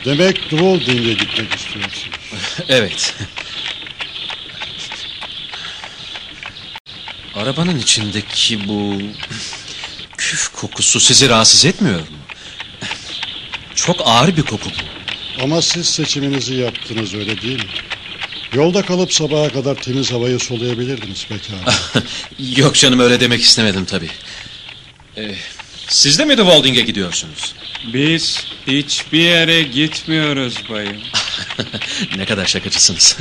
Demek Dwalding'e gitmek istiyorsun. Evet. Arabanın içindeki bu küf kokusu sizi rahatsız etmiyor mu? Çok ağır bir koku bu. Ama siz seçiminizi yaptınız öyle değil mi? Yolda kalıp sabaha kadar temiz havayı soluyabilirdiniz pekala. Yok canım öyle demek istemedim tabii. Ee, siz de mi de Walding'e gidiyorsunuz? Biz hiçbir yere gitmiyoruz bayım. ne kadar şakacısınız.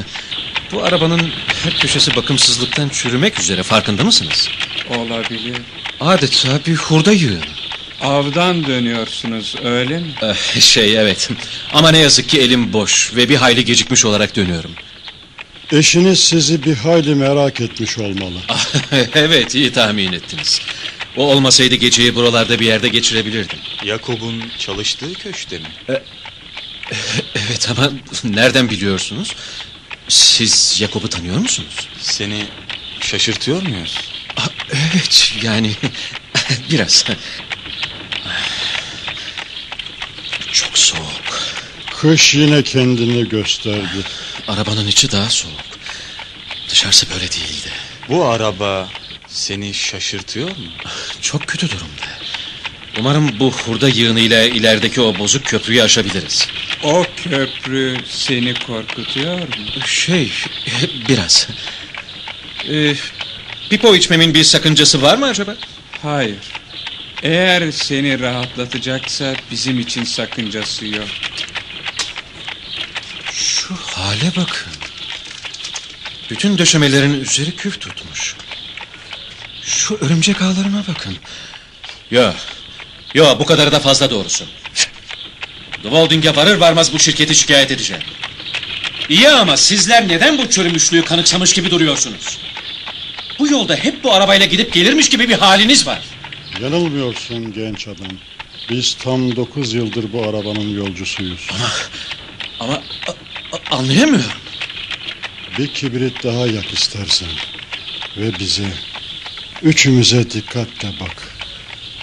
Bu arabanın her köşesi bakımsızlıktan çürümek üzere farkında mısınız? Olabilir. Adeta bir hurda yığını. Avdan dönüyorsunuz öyle mi? Eh, Şey evet. Ama ne yazık ki elim boş ve bir hayli gecikmiş olarak dönüyorum. Eşiniz sizi bir hayli merak etmiş olmalı. evet iyi tahmin ettiniz. O olmasaydı geceyi buralarda bir yerde geçirebilirdim. Yakup'un çalıştığı köşkte mi? Evet ama nereden biliyorsunuz? Siz Yakup'u tanıyor musunuz? Seni şaşırtıyor muyuz? Evet yani biraz. Çok soğuk. Kış yine kendini gösterdi. Arabanın içi daha soğuk. Dışarısı böyle değildi. Bu araba seni şaşırtıyor mu? Çok kötü durumda. Umarım bu hurda yığınıyla ilerideki o bozuk köprüyü aşabiliriz. O köprü seni korkutuyor mu? Şey, biraz. Ee, pipo içmemin bir sakıncası var mı acaba? Hayır. Eğer seni rahatlatacaksa bizim için sakıncası yok. Şu hale bakın. Bütün döşemelerin üzeri küf tutmuş. Şu örümcek ağlarına bakın. Yo, yo bu kadarı da fazla doğrusu. Dwalding'e varır varmaz bu şirketi şikayet edeceğim. İyi ama sizler neden bu çürümüşlüğü kanıksamış gibi duruyorsunuz? Bu yolda hep bu arabayla gidip gelirmiş gibi bir haliniz var. Yanılmıyorsun genç adam. Biz tam dokuz yıldır bu arabanın yolcusuyuz. Ama, ama a- a- anlayamıyorum. Bir kibrit daha yak istersen. Ve bize, üçümüze dikkatle bak.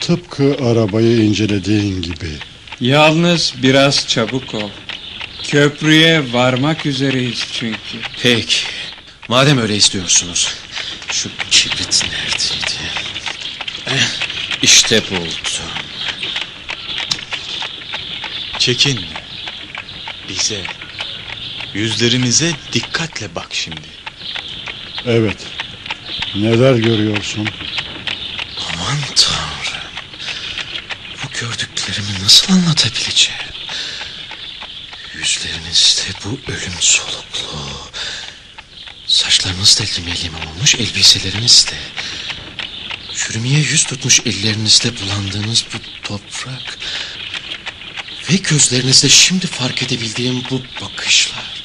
Tıpkı arabayı incelediğin gibi. Yalnız biraz çabuk ol. Köprüye varmak üzereyiz çünkü. Peki. Madem öyle istiyorsunuz. Şu kibrit neredeydi? Eh, İşte buldum. Çekinme. Bize, yüzlerimize dikkatle bak şimdi. Evet. Neler görüyorsun? Aman tanrım. Bu gördüklerimi nasıl anlatabileceğim? Yüzlerinizde bu ölüm solukluğu. Saçlarınız da limye limon olmuş elbiseleriniz. Çürümeye yüz tutmuş ellerinizle bulandığınız bu toprak. Ve gözlerinizde şimdi fark edebildiğim bu bakışlar.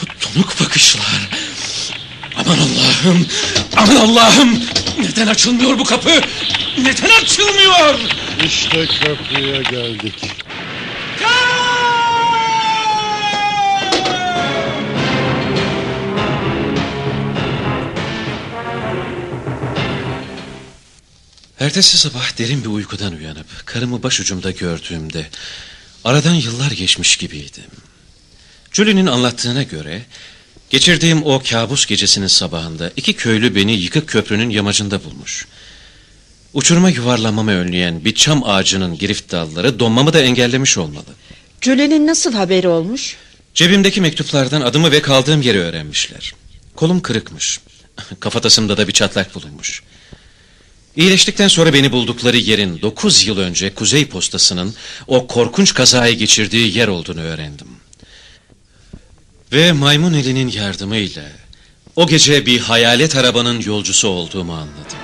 Bu donuk bakışlar. Aman Allah'ım! Aman Allah'ım! Neden açılmıyor bu kapı? Neden açılmıyor? İşte köprüye geldik. Ertesi sabah derin bir uykudan uyanıp karımı başucumda gördüğümde aradan yıllar geçmiş gibiydim. Julie'nin anlattığına göre geçirdiğim o kabus gecesinin sabahında iki köylü beni yıkık köprünün yamacında bulmuş. Uçuruma yuvarlanmamı önleyen bir çam ağacının girift dalları donmamı da engellemiş olmalı. Julien'in nasıl haberi olmuş? Cebimdeki mektuplardan adımı ve kaldığım yeri öğrenmişler. Kolum kırıkmış. Kafatasımda da bir çatlak bulunmuş. İyileştikten sonra beni buldukları yerin 9 yıl önce Kuzey Postası'nın o korkunç kazayı geçirdiği yer olduğunu öğrendim. Ve maymun elinin yardımıyla o gece bir hayalet arabanın yolcusu olduğumu anladım.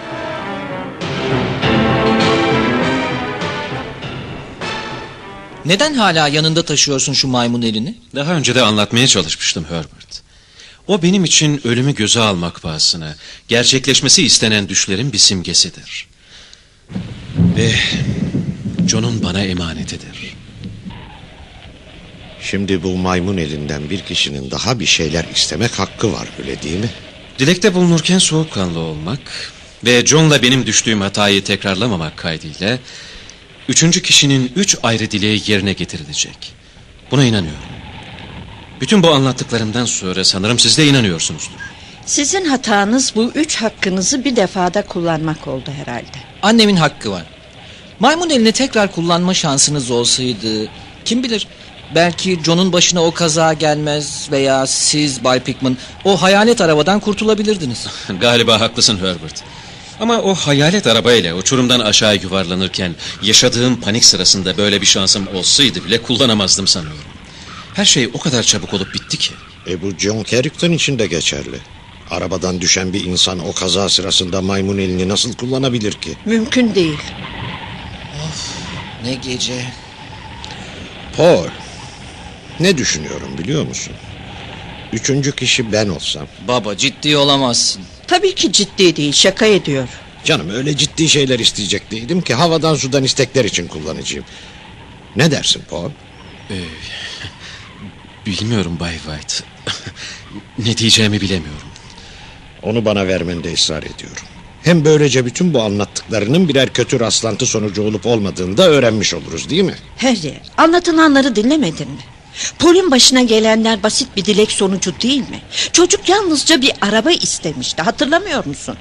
Neden hala yanında taşıyorsun şu maymun elini? Daha önce de anlatmaya çalışmıştım Herbert. O benim için ölümü göze almak pahasına gerçekleşmesi istenen düşlerin bir simgesidir. Ve John'un bana emanetidir. Şimdi bu maymun elinden bir kişinin daha bir şeyler istemek hakkı var öyle değil mi? Dilekte bulunurken soğukkanlı olmak ve John'la benim düştüğüm hatayı tekrarlamamak kaydıyla üçüncü kişinin üç ayrı dileği yerine getirilecek. Buna inanıyorum. Bütün bu anlattıklarımdan sonra sanırım siz de inanıyorsunuzdur. Sizin hatanız bu üç hakkınızı bir defada kullanmak oldu herhalde. Annemin hakkı var. Maymun elini tekrar kullanma şansınız olsaydı kim bilir belki John'un başına o kaza gelmez veya siz Bay Pickman o hayalet arabadan kurtulabilirdiniz. Galiba haklısın Herbert. Ama o hayalet arabayla uçurumdan aşağı yuvarlanırken yaşadığım panik sırasında böyle bir şansım olsaydı bile kullanamazdım sanıyorum. Her şey o kadar çabuk olup bitti ki. E bu John Carrington için de geçerli. Arabadan düşen bir insan o kaza sırasında maymun elini nasıl kullanabilir ki? Mümkün değil. Ne gece. Paul, ne düşünüyorum biliyor musun? Üçüncü kişi ben olsam. Baba ciddi olamazsın. Tabii ki ciddi değil şaka ediyor. Canım öyle ciddi şeyler isteyecek değilim ki havadan sudan istekler için kullanacağım. Ne dersin Paul? Ee, bilmiyorum Bay White. ne diyeceğimi bilemiyorum. Onu bana vermende ısrar ediyorum. Hem böylece bütün bu anlattıklarının birer kötü rastlantı sonucu olup olmadığını da öğrenmiş oluruz değil mi? Harry anlatılanları dinlemedin mi? Pol'ün başına gelenler basit bir dilek sonucu değil mi? Çocuk yalnızca bir araba istemişti hatırlamıyor musun?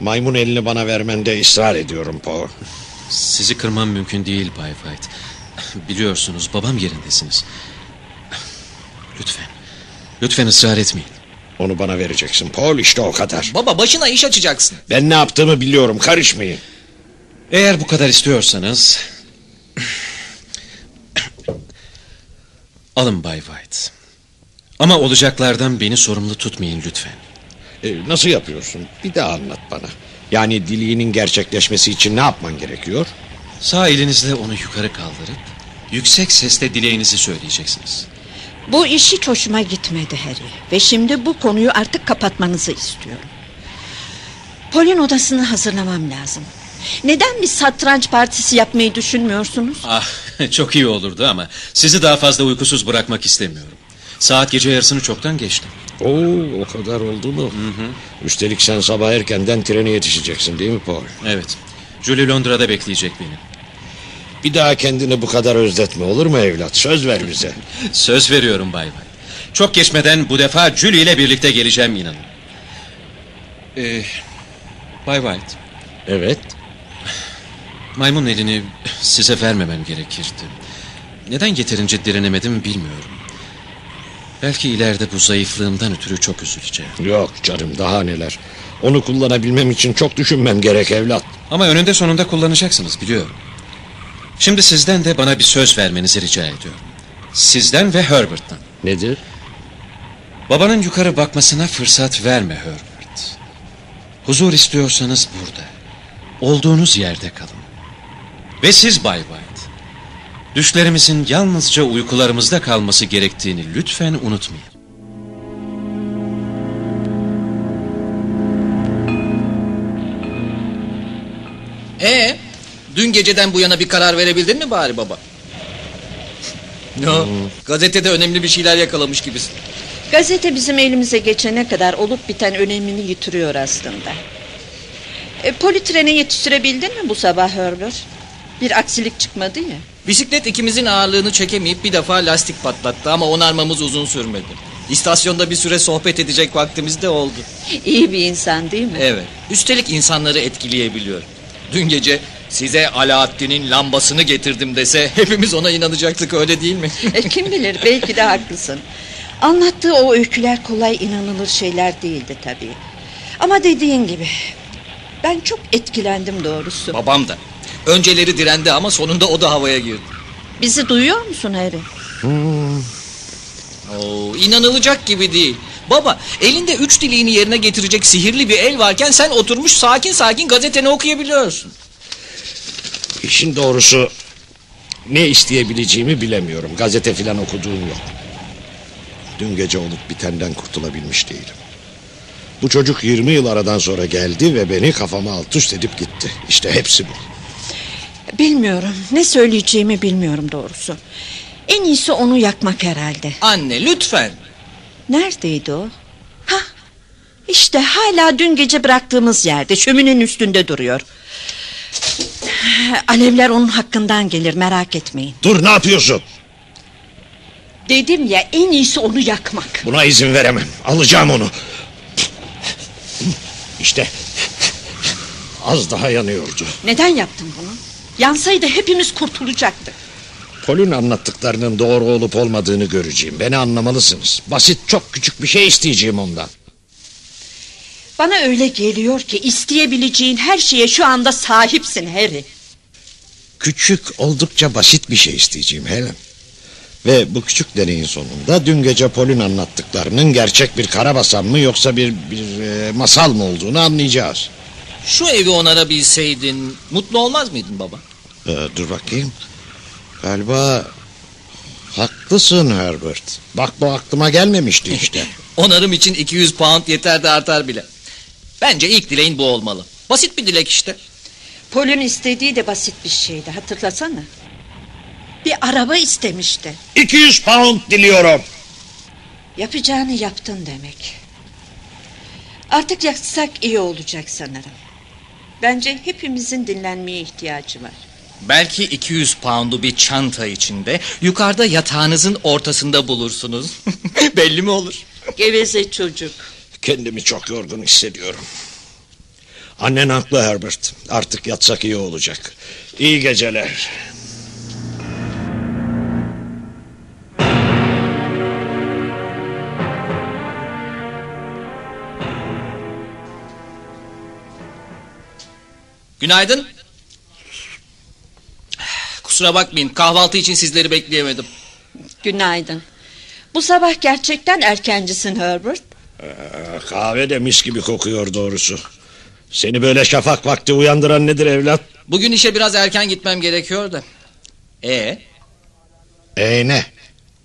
Maymun elini bana vermende ısrar ediyorum Paul. Sizi kırmam mümkün değil Bay White. Biliyorsunuz babam yerindesiniz. Lütfen. Lütfen ısrar etmeyin. Onu bana vereceksin Paul işte o kadar. Baba başına iş açacaksın. Ben ne yaptığımı biliyorum karışmayın. Eğer bu kadar istiyorsanız... Alın Bay White. Ama olacaklardan beni sorumlu tutmayın lütfen. E, nasıl yapıyorsun? Bir daha anlat bana. Yani dileğinin gerçekleşmesi için ne yapman gerekiyor? Sağ elinizle onu yukarı kaldırıp... ...yüksek sesle dileğinizi söyleyeceksiniz. Bu iş hiç hoşuma gitmedi Harry. Ve şimdi bu konuyu artık kapatmanızı istiyorum. Pol'ün odasını hazırlamam lazım. Neden bir satranç partisi yapmayı düşünmüyorsunuz? Ah çok iyi olurdu ama... ...sizi daha fazla uykusuz bırakmak istemiyorum. Saat gece yarısını çoktan geçti. Oo, o kadar oldu mu? Hı hı. Üstelik sen sabah erkenden trene yetişeceksin değil mi Paul? Evet. Julie Londra'da bekleyecek beni. Bir daha kendini bu kadar özletme olur mu evlat? Söz ver bize. Söz veriyorum Bay Bay. Çok geçmeden bu defa Julie ile birlikte geleceğim inanın. Ee, Bay White. Evet. Maymun elini size vermemem gerekirdi. Neden yeterince direnemedim bilmiyorum. Belki ileride bu zayıflığımdan ötürü çok üzüleceğim. Yok canım daha neler. Onu kullanabilmem için çok düşünmem gerek evlat. Ama önünde sonunda kullanacaksınız biliyorum. Şimdi sizden de bana bir söz vermenizi rica ediyorum. Sizden ve Herbert'tan. Nedir? Babanın yukarı bakmasına fırsat verme Herbert. Huzur istiyorsanız burada. Olduğunuz yerde kalın. Ve siz Bay White. Düşlerimizin yalnızca uykularımızda kalması gerektiğini lütfen unutmayın. Ee, dün geceden bu yana bir karar verebildin mi bari baba? No, gazetede önemli bir şeyler yakalamış gibisin. Gazete bizim elimize geçene kadar olup biten önemini yitiriyor aslında. E, Pol'i trene yetiştirebildin mi bu sabah Herbert? Bir aksilik çıkmadı ya. Bisiklet ikimizin ağırlığını çekemeyip bir defa lastik patlattı ama onarmamız uzun sürmedi. İstasyonda bir süre sohbet edecek vaktimiz de oldu. İyi bir insan değil mi? Evet. Üstelik insanları etkileyebiliyor. Dün gece size Alaaddin'in lambasını getirdim dese hepimiz ona inanacaktık öyle değil mi? E, kim bilir belki de haklısın. Anlattığı o öyküler kolay inanılır şeyler değildi tabii. Ama dediğin gibi ben çok etkilendim doğrusu. Babam da. Önceleri direndi ama sonunda o da havaya girdi. Bizi duyuyor musun Harry? Oo, inanılacak gibi değil. Baba elinde üç dileğini yerine getirecek sihirli bir el varken sen oturmuş sakin sakin gazeteni okuyabiliyorsun. İşin doğrusu ne isteyebileceğimi bilemiyorum. Gazete filan okuduğum yok. Dün gece olup bitenden kurtulabilmiş değilim. Bu çocuk 20 yıl aradan sonra geldi ve beni kafama alt üst edip gitti. İşte hepsi bu. Bilmiyorum. Ne söyleyeceğimi bilmiyorum doğrusu. En iyisi onu yakmak herhalde. Anne lütfen. Neredeydi o? Ha, işte hala dün gece bıraktığımız yerde şöminenin üstünde duruyor. Alevler onun hakkından gelir merak etmeyin. Dur ne yapıyorsun? Dedim ya en iyisi onu yakmak. Buna izin veremem. Alacağım onu. İşte az daha yanıyordu. Neden yaptın bunu? Yansaydı hepimiz kurtulacaktık. Pol'ün anlattıklarının doğru olup olmadığını göreceğim. Beni anlamalısınız. Basit çok küçük bir şey isteyeceğim ondan. Bana öyle geliyor ki isteyebileceğin her şeye şu anda sahipsin Harry. Küçük oldukça basit bir şey isteyeceğim Helen. Ve bu küçük deneyin sonunda dün gece Pol'ün anlattıklarının gerçek bir karabasan mı yoksa bir, bir e, masal mı olduğunu anlayacağız. Şu evi onarabilseydin mutlu olmaz mıydın baba? Ee, dur bakayım. Galiba haklısın Herbert. Bak bu aklıma gelmemişti işte. Onarım için 200 pound yeter de artar bile. Bence ilk dileğin bu olmalı. Basit bir dilek işte. Paul'ün istediği de basit bir şeydi hatırlasana. Bir araba istemişti. 200 pound diliyorum. Yapacağını yaptın demek. Artık yaksak iyi olacak sanırım. Bence hepimizin dinlenmeye ihtiyacı var. Belki 200 poundu bir çanta içinde yukarıda yatağınızın ortasında bulursunuz. Belli mi olur? Geveze çocuk. Kendimi çok yorgun hissediyorum. Annen haklı Herbert. Artık yatsak iyi olacak. İyi geceler. Günaydın. Kusura bakmayın kahvaltı için sizleri bekleyemedim. Günaydın. Bu sabah gerçekten erkencisin Herbert. Ee, kahve de mis gibi kokuyor doğrusu. Seni böyle şafak vakti uyandıran nedir evlat? Bugün işe biraz erken gitmem gerekiyor da. E E ne?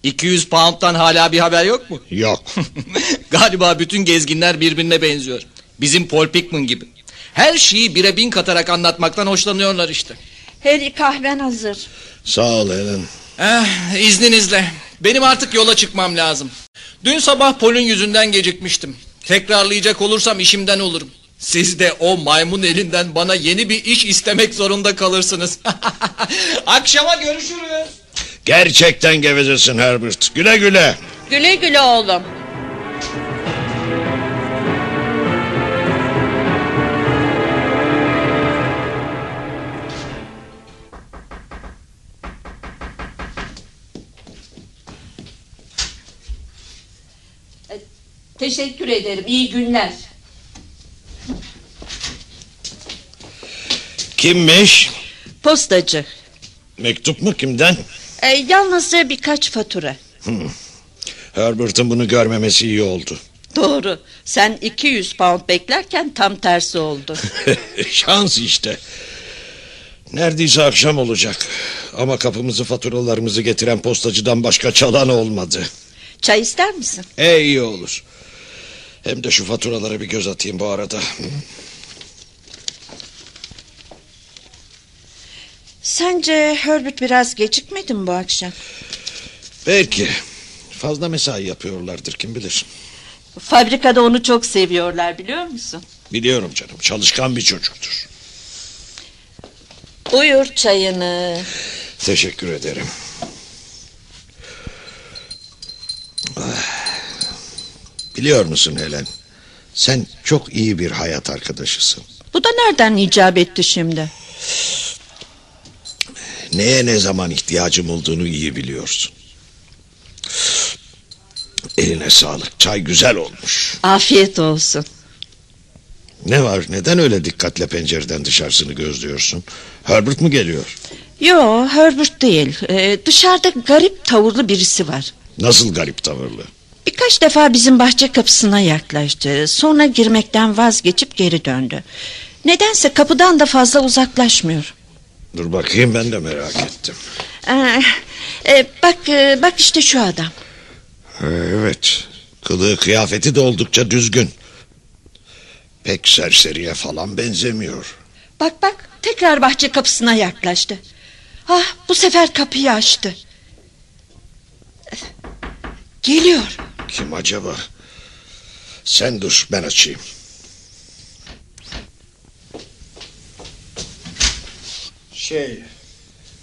200 pound'dan hala bir haber yok mu? Yok. Galiba bütün gezginler birbirine benziyor. Bizim Paul Pickman gibi. Her şeyi bire bin katarak anlatmaktan hoşlanıyorlar işte. Harry kahven hazır. Sağ ol Helen. Eh, izninizle. Benim artık yola çıkmam lazım. Dün sabah Pol'ün yüzünden gecikmiştim. Tekrarlayacak olursam işimden olurum. Siz de o maymun elinden bana yeni bir iş istemek zorunda kalırsınız. Akşama görüşürüz. Gerçekten gevezesin Herbert. Güle güle. Güle güle oğlum. Teşekkür ederim. İyi günler. Kimmiş? Postacı. Mektup mu kimden? E, yalnızca birkaç fatura. Hmm. Herbert'ın bunu görmemesi iyi oldu. Doğru. Sen 200 pound beklerken tam tersi oldu. Şans işte. Neredeyse akşam olacak. Ama kapımızı faturalarımızı getiren postacıdan başka çalan olmadı. Çay ister misin? E iyi olur. Hem de şu faturalara bir göz atayım bu arada. Sence Herbert biraz gecikmedi mi bu akşam? Belki. Fazla mesai yapıyorlardır kim bilir. Fabrikada onu çok seviyorlar biliyor musun? Biliyorum canım çalışkan bir çocuktur. Buyur çayını. Teşekkür ederim. Ah. Biliyor musun Helen? Sen çok iyi bir hayat arkadaşısın. Bu da nereden icap etti şimdi? Neye ne zaman ihtiyacım olduğunu iyi biliyorsun. Eline sağlık. Çay güzel olmuş. Afiyet olsun. Ne var? Neden öyle dikkatle pencereden dışarısını gözlüyorsun? Herbert mı geliyor? Yo Herbert değil. Ee, dışarıda garip tavırlı birisi var. Nasıl garip tavırlı? Birkaç defa bizim bahçe kapısına yaklaştı. Sonra girmekten vazgeçip geri döndü. Nedense kapıdan da fazla uzaklaşmıyor. Dur bakayım ben de merak ettim. Ee, e, bak e, bak işte şu adam. Evet. Kılığı kıyafeti de oldukça düzgün. Pek serseriye falan benzemiyor. Bak bak tekrar bahçe kapısına yaklaştı. Ah bu sefer kapıyı açtı. Geliyor. Kim acaba? Sen dur ben açayım. Şey...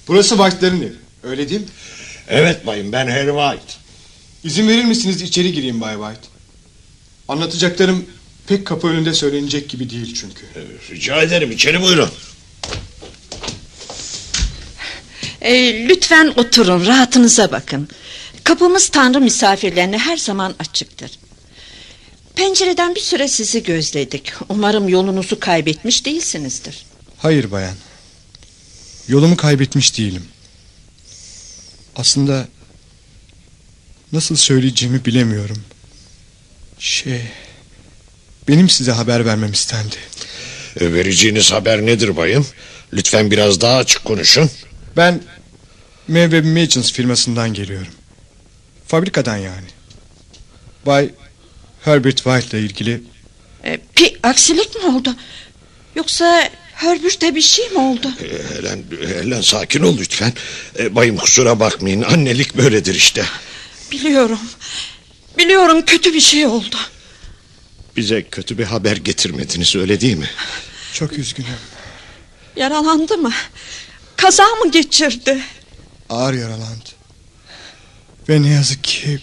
Burası White'ların evi. Öyle değil mi? Evet bayım ben Harry White. İzin verir misiniz içeri gireyim Bay White? Anlatacaklarım pek kapı önünde söylenecek gibi değil çünkü. Rica ederim içeri buyurun. Ee, lütfen oturun rahatınıza bakın. Kapımız tanrı misafirlerine her zaman açıktır. Pencereden bir süre sizi gözledik. Umarım yolunuzu kaybetmiş değilsinizdir. Hayır bayan. Yolumu kaybetmiş değilim. Aslında nasıl söyleyeceğimi bilemiyorum. Şey, benim size haber vermem istendi. E, vereceğiniz haber nedir bayım? Lütfen biraz daha açık konuşun. Ben Mev Magents firmasından geliyorum. Fabrikadan yani. Bay Herbert White ile ilgili Ee, bir aksilik mi oldu? Yoksa Herbert'e bir şey mi oldu? E, Helen, Helen sakin ol lütfen. E, bayım kusura bakmayın annelik böyledir işte. Biliyorum. Biliyorum kötü bir şey oldu. Bize kötü bir haber getirmediniz öyle değil mi? çok üzgünüm. Yaralandı mı? Kaza mı geçirdi? Ağır yaralandı. Ve ne yazık ki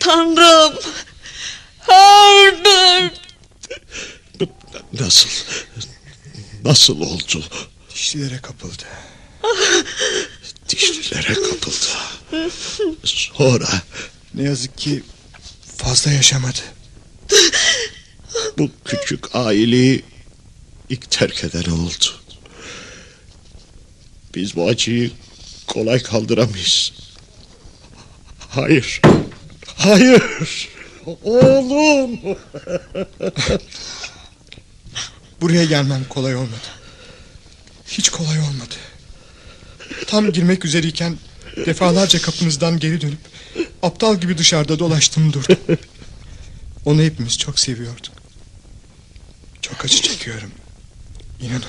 Tanrım. Herbert. Nasıl? Nasıl oldu? dişlilere kapıldı. Dişlilere kapıldı. Sonra Ne yazık ki fazla yaşamadı. bu küçük aileyi ilk terk eden oldu. Biz bu acıyı kolay kaldıramayız. Hayır. Hayır. Oğlum. Buraya gelmem kolay olmadı. Hiç kolay olmadı. Tam girmek üzereyken defalarca kapınızdan geri dönüp aptal gibi dışarıda dolaştım durdum. Onu hepimiz çok seviyorduk. Çok acı çekiyorum. İnanın.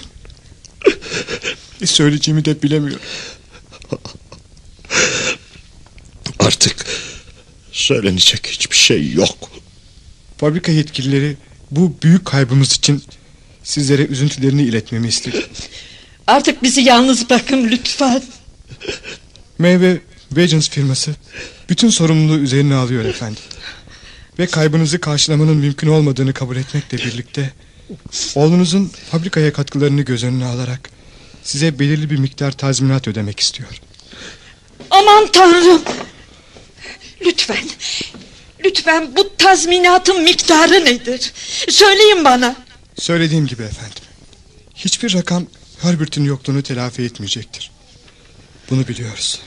Ne söyleyeceğimi de bilemiyorum. Söylenecek hiçbir şey yok. Fabrika yetkilileri bu büyük kaybımız için sizlere üzüntülerini iletmemi istedi. Artık bizi yalnız bırakın lütfen. Meyve Vegans firması bütün sorumluluğu üzerine alıyor efendim. Ve kaybınızı karşılamanın mümkün olmadığını kabul etmekle birlikte oğlunuzun fabrikaya katkılarını göz önüne alarak size belirli bir miktar tazminat ödemek istiyor. Aman tanrım. Lütfen. Lütfen bu tazminatın miktarı nedir? Söyleyin bana. Söylediğim gibi efendim. Hiçbir rakam Herbert'in yokluğunu telafi etmeyecektir. Bunu biliyoruz.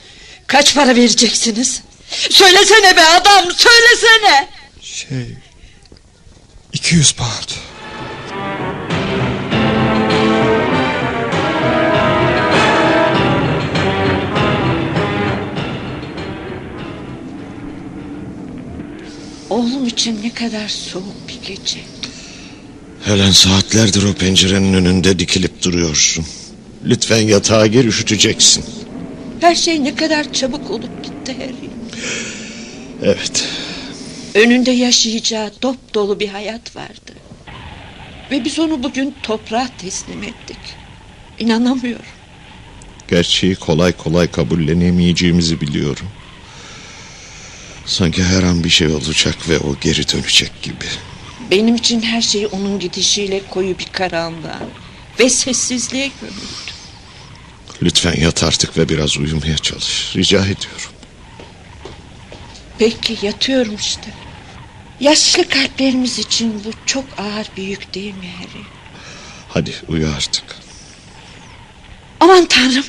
Kaç para vereceksiniz? Söylesene be adam söylesene. Şey... 200 pound. Oğlum için ne kadar soğuk bir gece. Helen saatlerdir o pencerenin önünde dikilip duruyorsun. Lütfen yatağa gir üşüteceksin. Her şey ne kadar çabuk olup gitti Harry. Evet. Önünde yaşayacağı dop dolu bir hayat vardı. Ve biz onu bugün toprağa teslim ettik. İnanamıyorum. Gerçeği kolay kolay kabullenemeyeceğimizi biliyorum. Sanki her an bir şey olacak ve o geri dönecek gibi. Benim için her şey onun gidişiyle koyu bir karanlığa ve sessizliğe gömüldü. Lütfen yat artık ve biraz uyumaya çalış. Rica ediyorum. Peki yatıyorum işte. Yaşlı kalplerimiz için bu çok ağır bir yük değil mi Harry? Hadi uyu artık. Aman tanrım.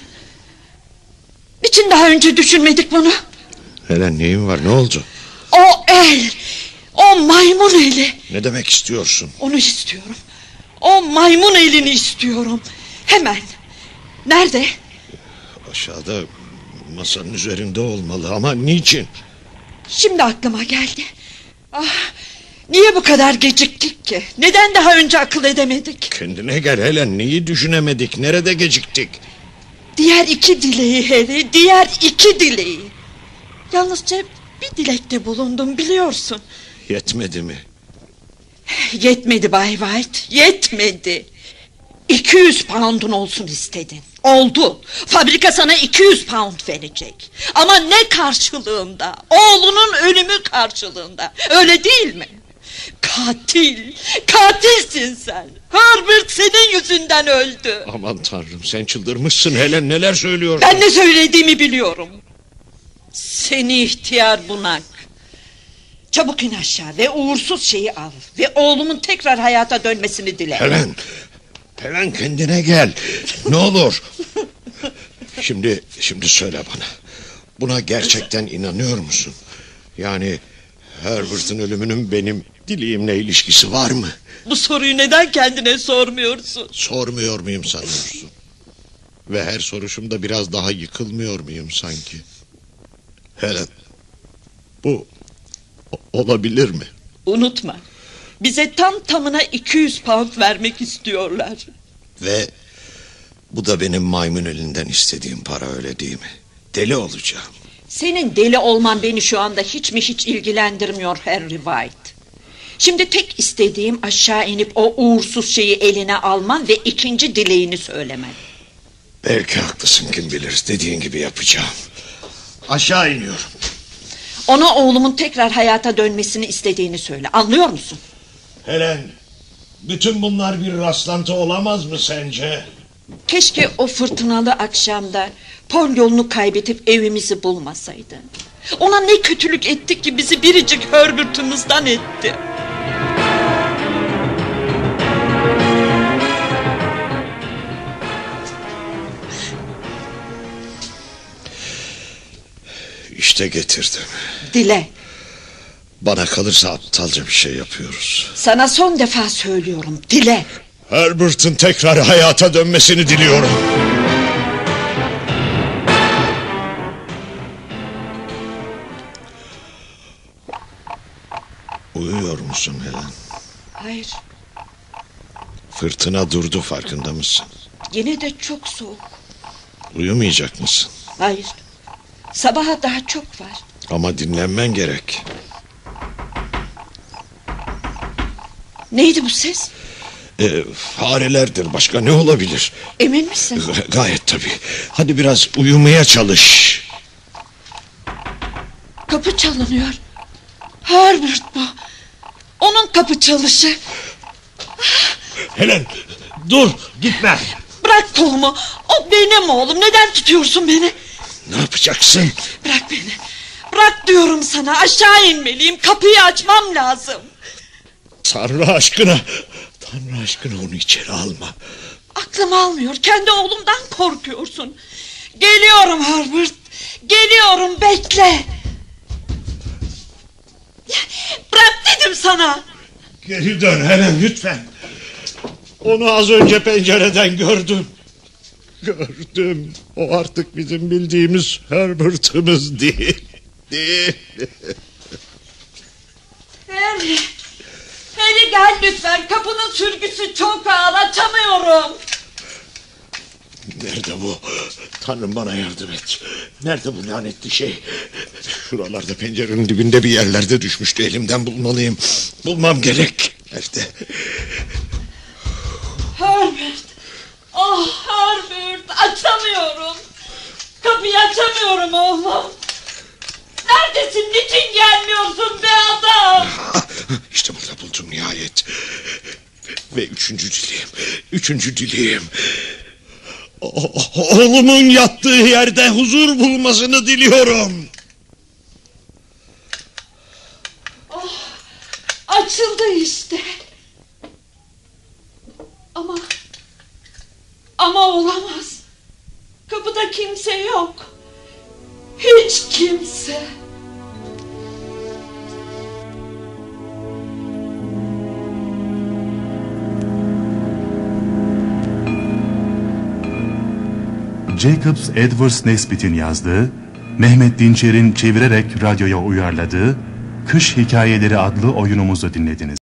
Niçin daha önce düşünmedik bunu? Helen neyin var ne oldu? O el. O maymun eli. Ne demek istiyorsun? Onu istiyorum. O maymun elini istiyorum. Hemen. Nerede? Aşağıda masanın üzerinde olmalı ama niçin? Şimdi aklıma geldi. Ah, niye bu kadar geciktik ki? Neden daha önce akıl edemedik? Kendine gel Helen neyi düşünemedik nerede geciktik? Diğer iki dileği Harry, diğer iki dileği. Yalnızca bir dilekte bulundum biliyorsun. Yetmedi mi? Yetmedi Bay White, yetmedi. 200 pound'un olsun istedin. Oldu. Fabrika sana 200 pound verecek. Ama ne karşılığında? Oğlunun ölümü karşılığında. Öyle değil mi? Katil. Katilsin sen. Herbert senin yüzünden öldü. Aman tanrım sen çıldırmışsın Helen neler söylüyorsun? Ben ne söylediğimi biliyorum. Seni ihtiyar bunak. Çabuk in aşağı ve uğursuz şeyi al. Ve oğlumun tekrar hayata dönmesini dile. Helen. Helen kendine gel. Ne olur. Şimdi şimdi söyle bana. Buna gerçekten inanıyor musun? Yani Herbert'ın ölümünün benim dileğimle ilişkisi var mı? Bu soruyu neden kendine sormuyorsun? Sormuyor muyum sanıyorsun? Ve her soruşumda biraz daha yıkılmıyor muyum sanki? Helen. Bu olabilir mi? Unutma. Bize tam tamına 200 pound vermek istiyorlar. Ve bu da benim maymun elinden istediğim para öyle değil mi? Deli olacağım. Senin deli olman beni şu anda hiç mi hiç ilgilendirmiyor Henry White. Şimdi tek istediğim aşağı inip o uğursuz şeyi eline alman ve ikinci dileğini söylemen. Belki haklısın kim bilir dediğin gibi yapacağım. Aşağı iniyorum. Ona oğlumun tekrar hayata dönmesini istediğini söyle. Anlıyor musun? Helen, bütün bunlar bir rastlantı olamaz mı sence? Keşke o fırtınalı akşamda Paul yolunu kaybedip evimizi bulmasaydı. Ona ne kötülük ettik ki bizi biricik Herbert'ımızdan etti. İşte getirdim. Dile. Bana kalırsa aptalca bir şey yapıyoruz. Sana son defa söylüyorum. Dile. Herbert'ın tekrar hayata dönmesini diliyorum. Uyuyor musun Helen? Hayır. Fırtına durdu farkında mısın? Yine de çok soğuk. Uyumayacak mısın? Hayır. Sabaha daha çok var. Ama dinlenmen gerek. Neydi bu ses? Ee, farelerdir başka ne olabilir? Emin misin? G- gayet tabii. Hadi biraz uyumaya çalış. Kapı çalınıyor. Herbert bu. Onun kapı çalışı. Helen dur gitme. Bırak kolumu. O benim oğlum. Neden tutuyorsun beni? Ne yapacaksın? Bırak beni. Bırak diyorum sana. Aşağı inmeliyim. Kapıyı açmam lazım. Tanrı aşkına. Tanrı aşkına onu içeri alma. Aklım almıyor. Kendi oğlumdan korkuyorsun. Geliyorum Herbert. Geliyorum bekle. Bırak dedim sana. Geri dön Helen lütfen. Onu az önce pencereden gördüm. Gördüm. O artık bizim bildiğimiz Herbert'ımız değil. Değil. Harry. Harry gel lütfen. Kapının sürgüsü çok ağır. Açamıyorum. Nerede bu? Tanrım bana yardım et. Nerede bu lanetli şey? Şuralarda pencerenin dibinde bir yerlerde düşmüştü. Elimden bulmalıyım. Bulmam gerek. Nerede? Herbert. Oh Herbert açamıyorum. Kapıyı açamıyorum oğlum. Neredesin? Niçin gelmiyorsun be adam? işte burada buldum nihayet. Ve üçüncü dileğim. Üçüncü dileğim. O oh, oğlumun yattığı yerde huzur bulmasını diliyorum. Oh, açıldı işte. Ama ama olamaz. Kapıda kimse yok. Hiç kimse. Jacobs Edwards Nesbitt'in yazdığı, Mehmet Dinçer'in çevirerek radyoya uyarladığı Kış Hikayeleri adlı oyunumuzu dinlediniz.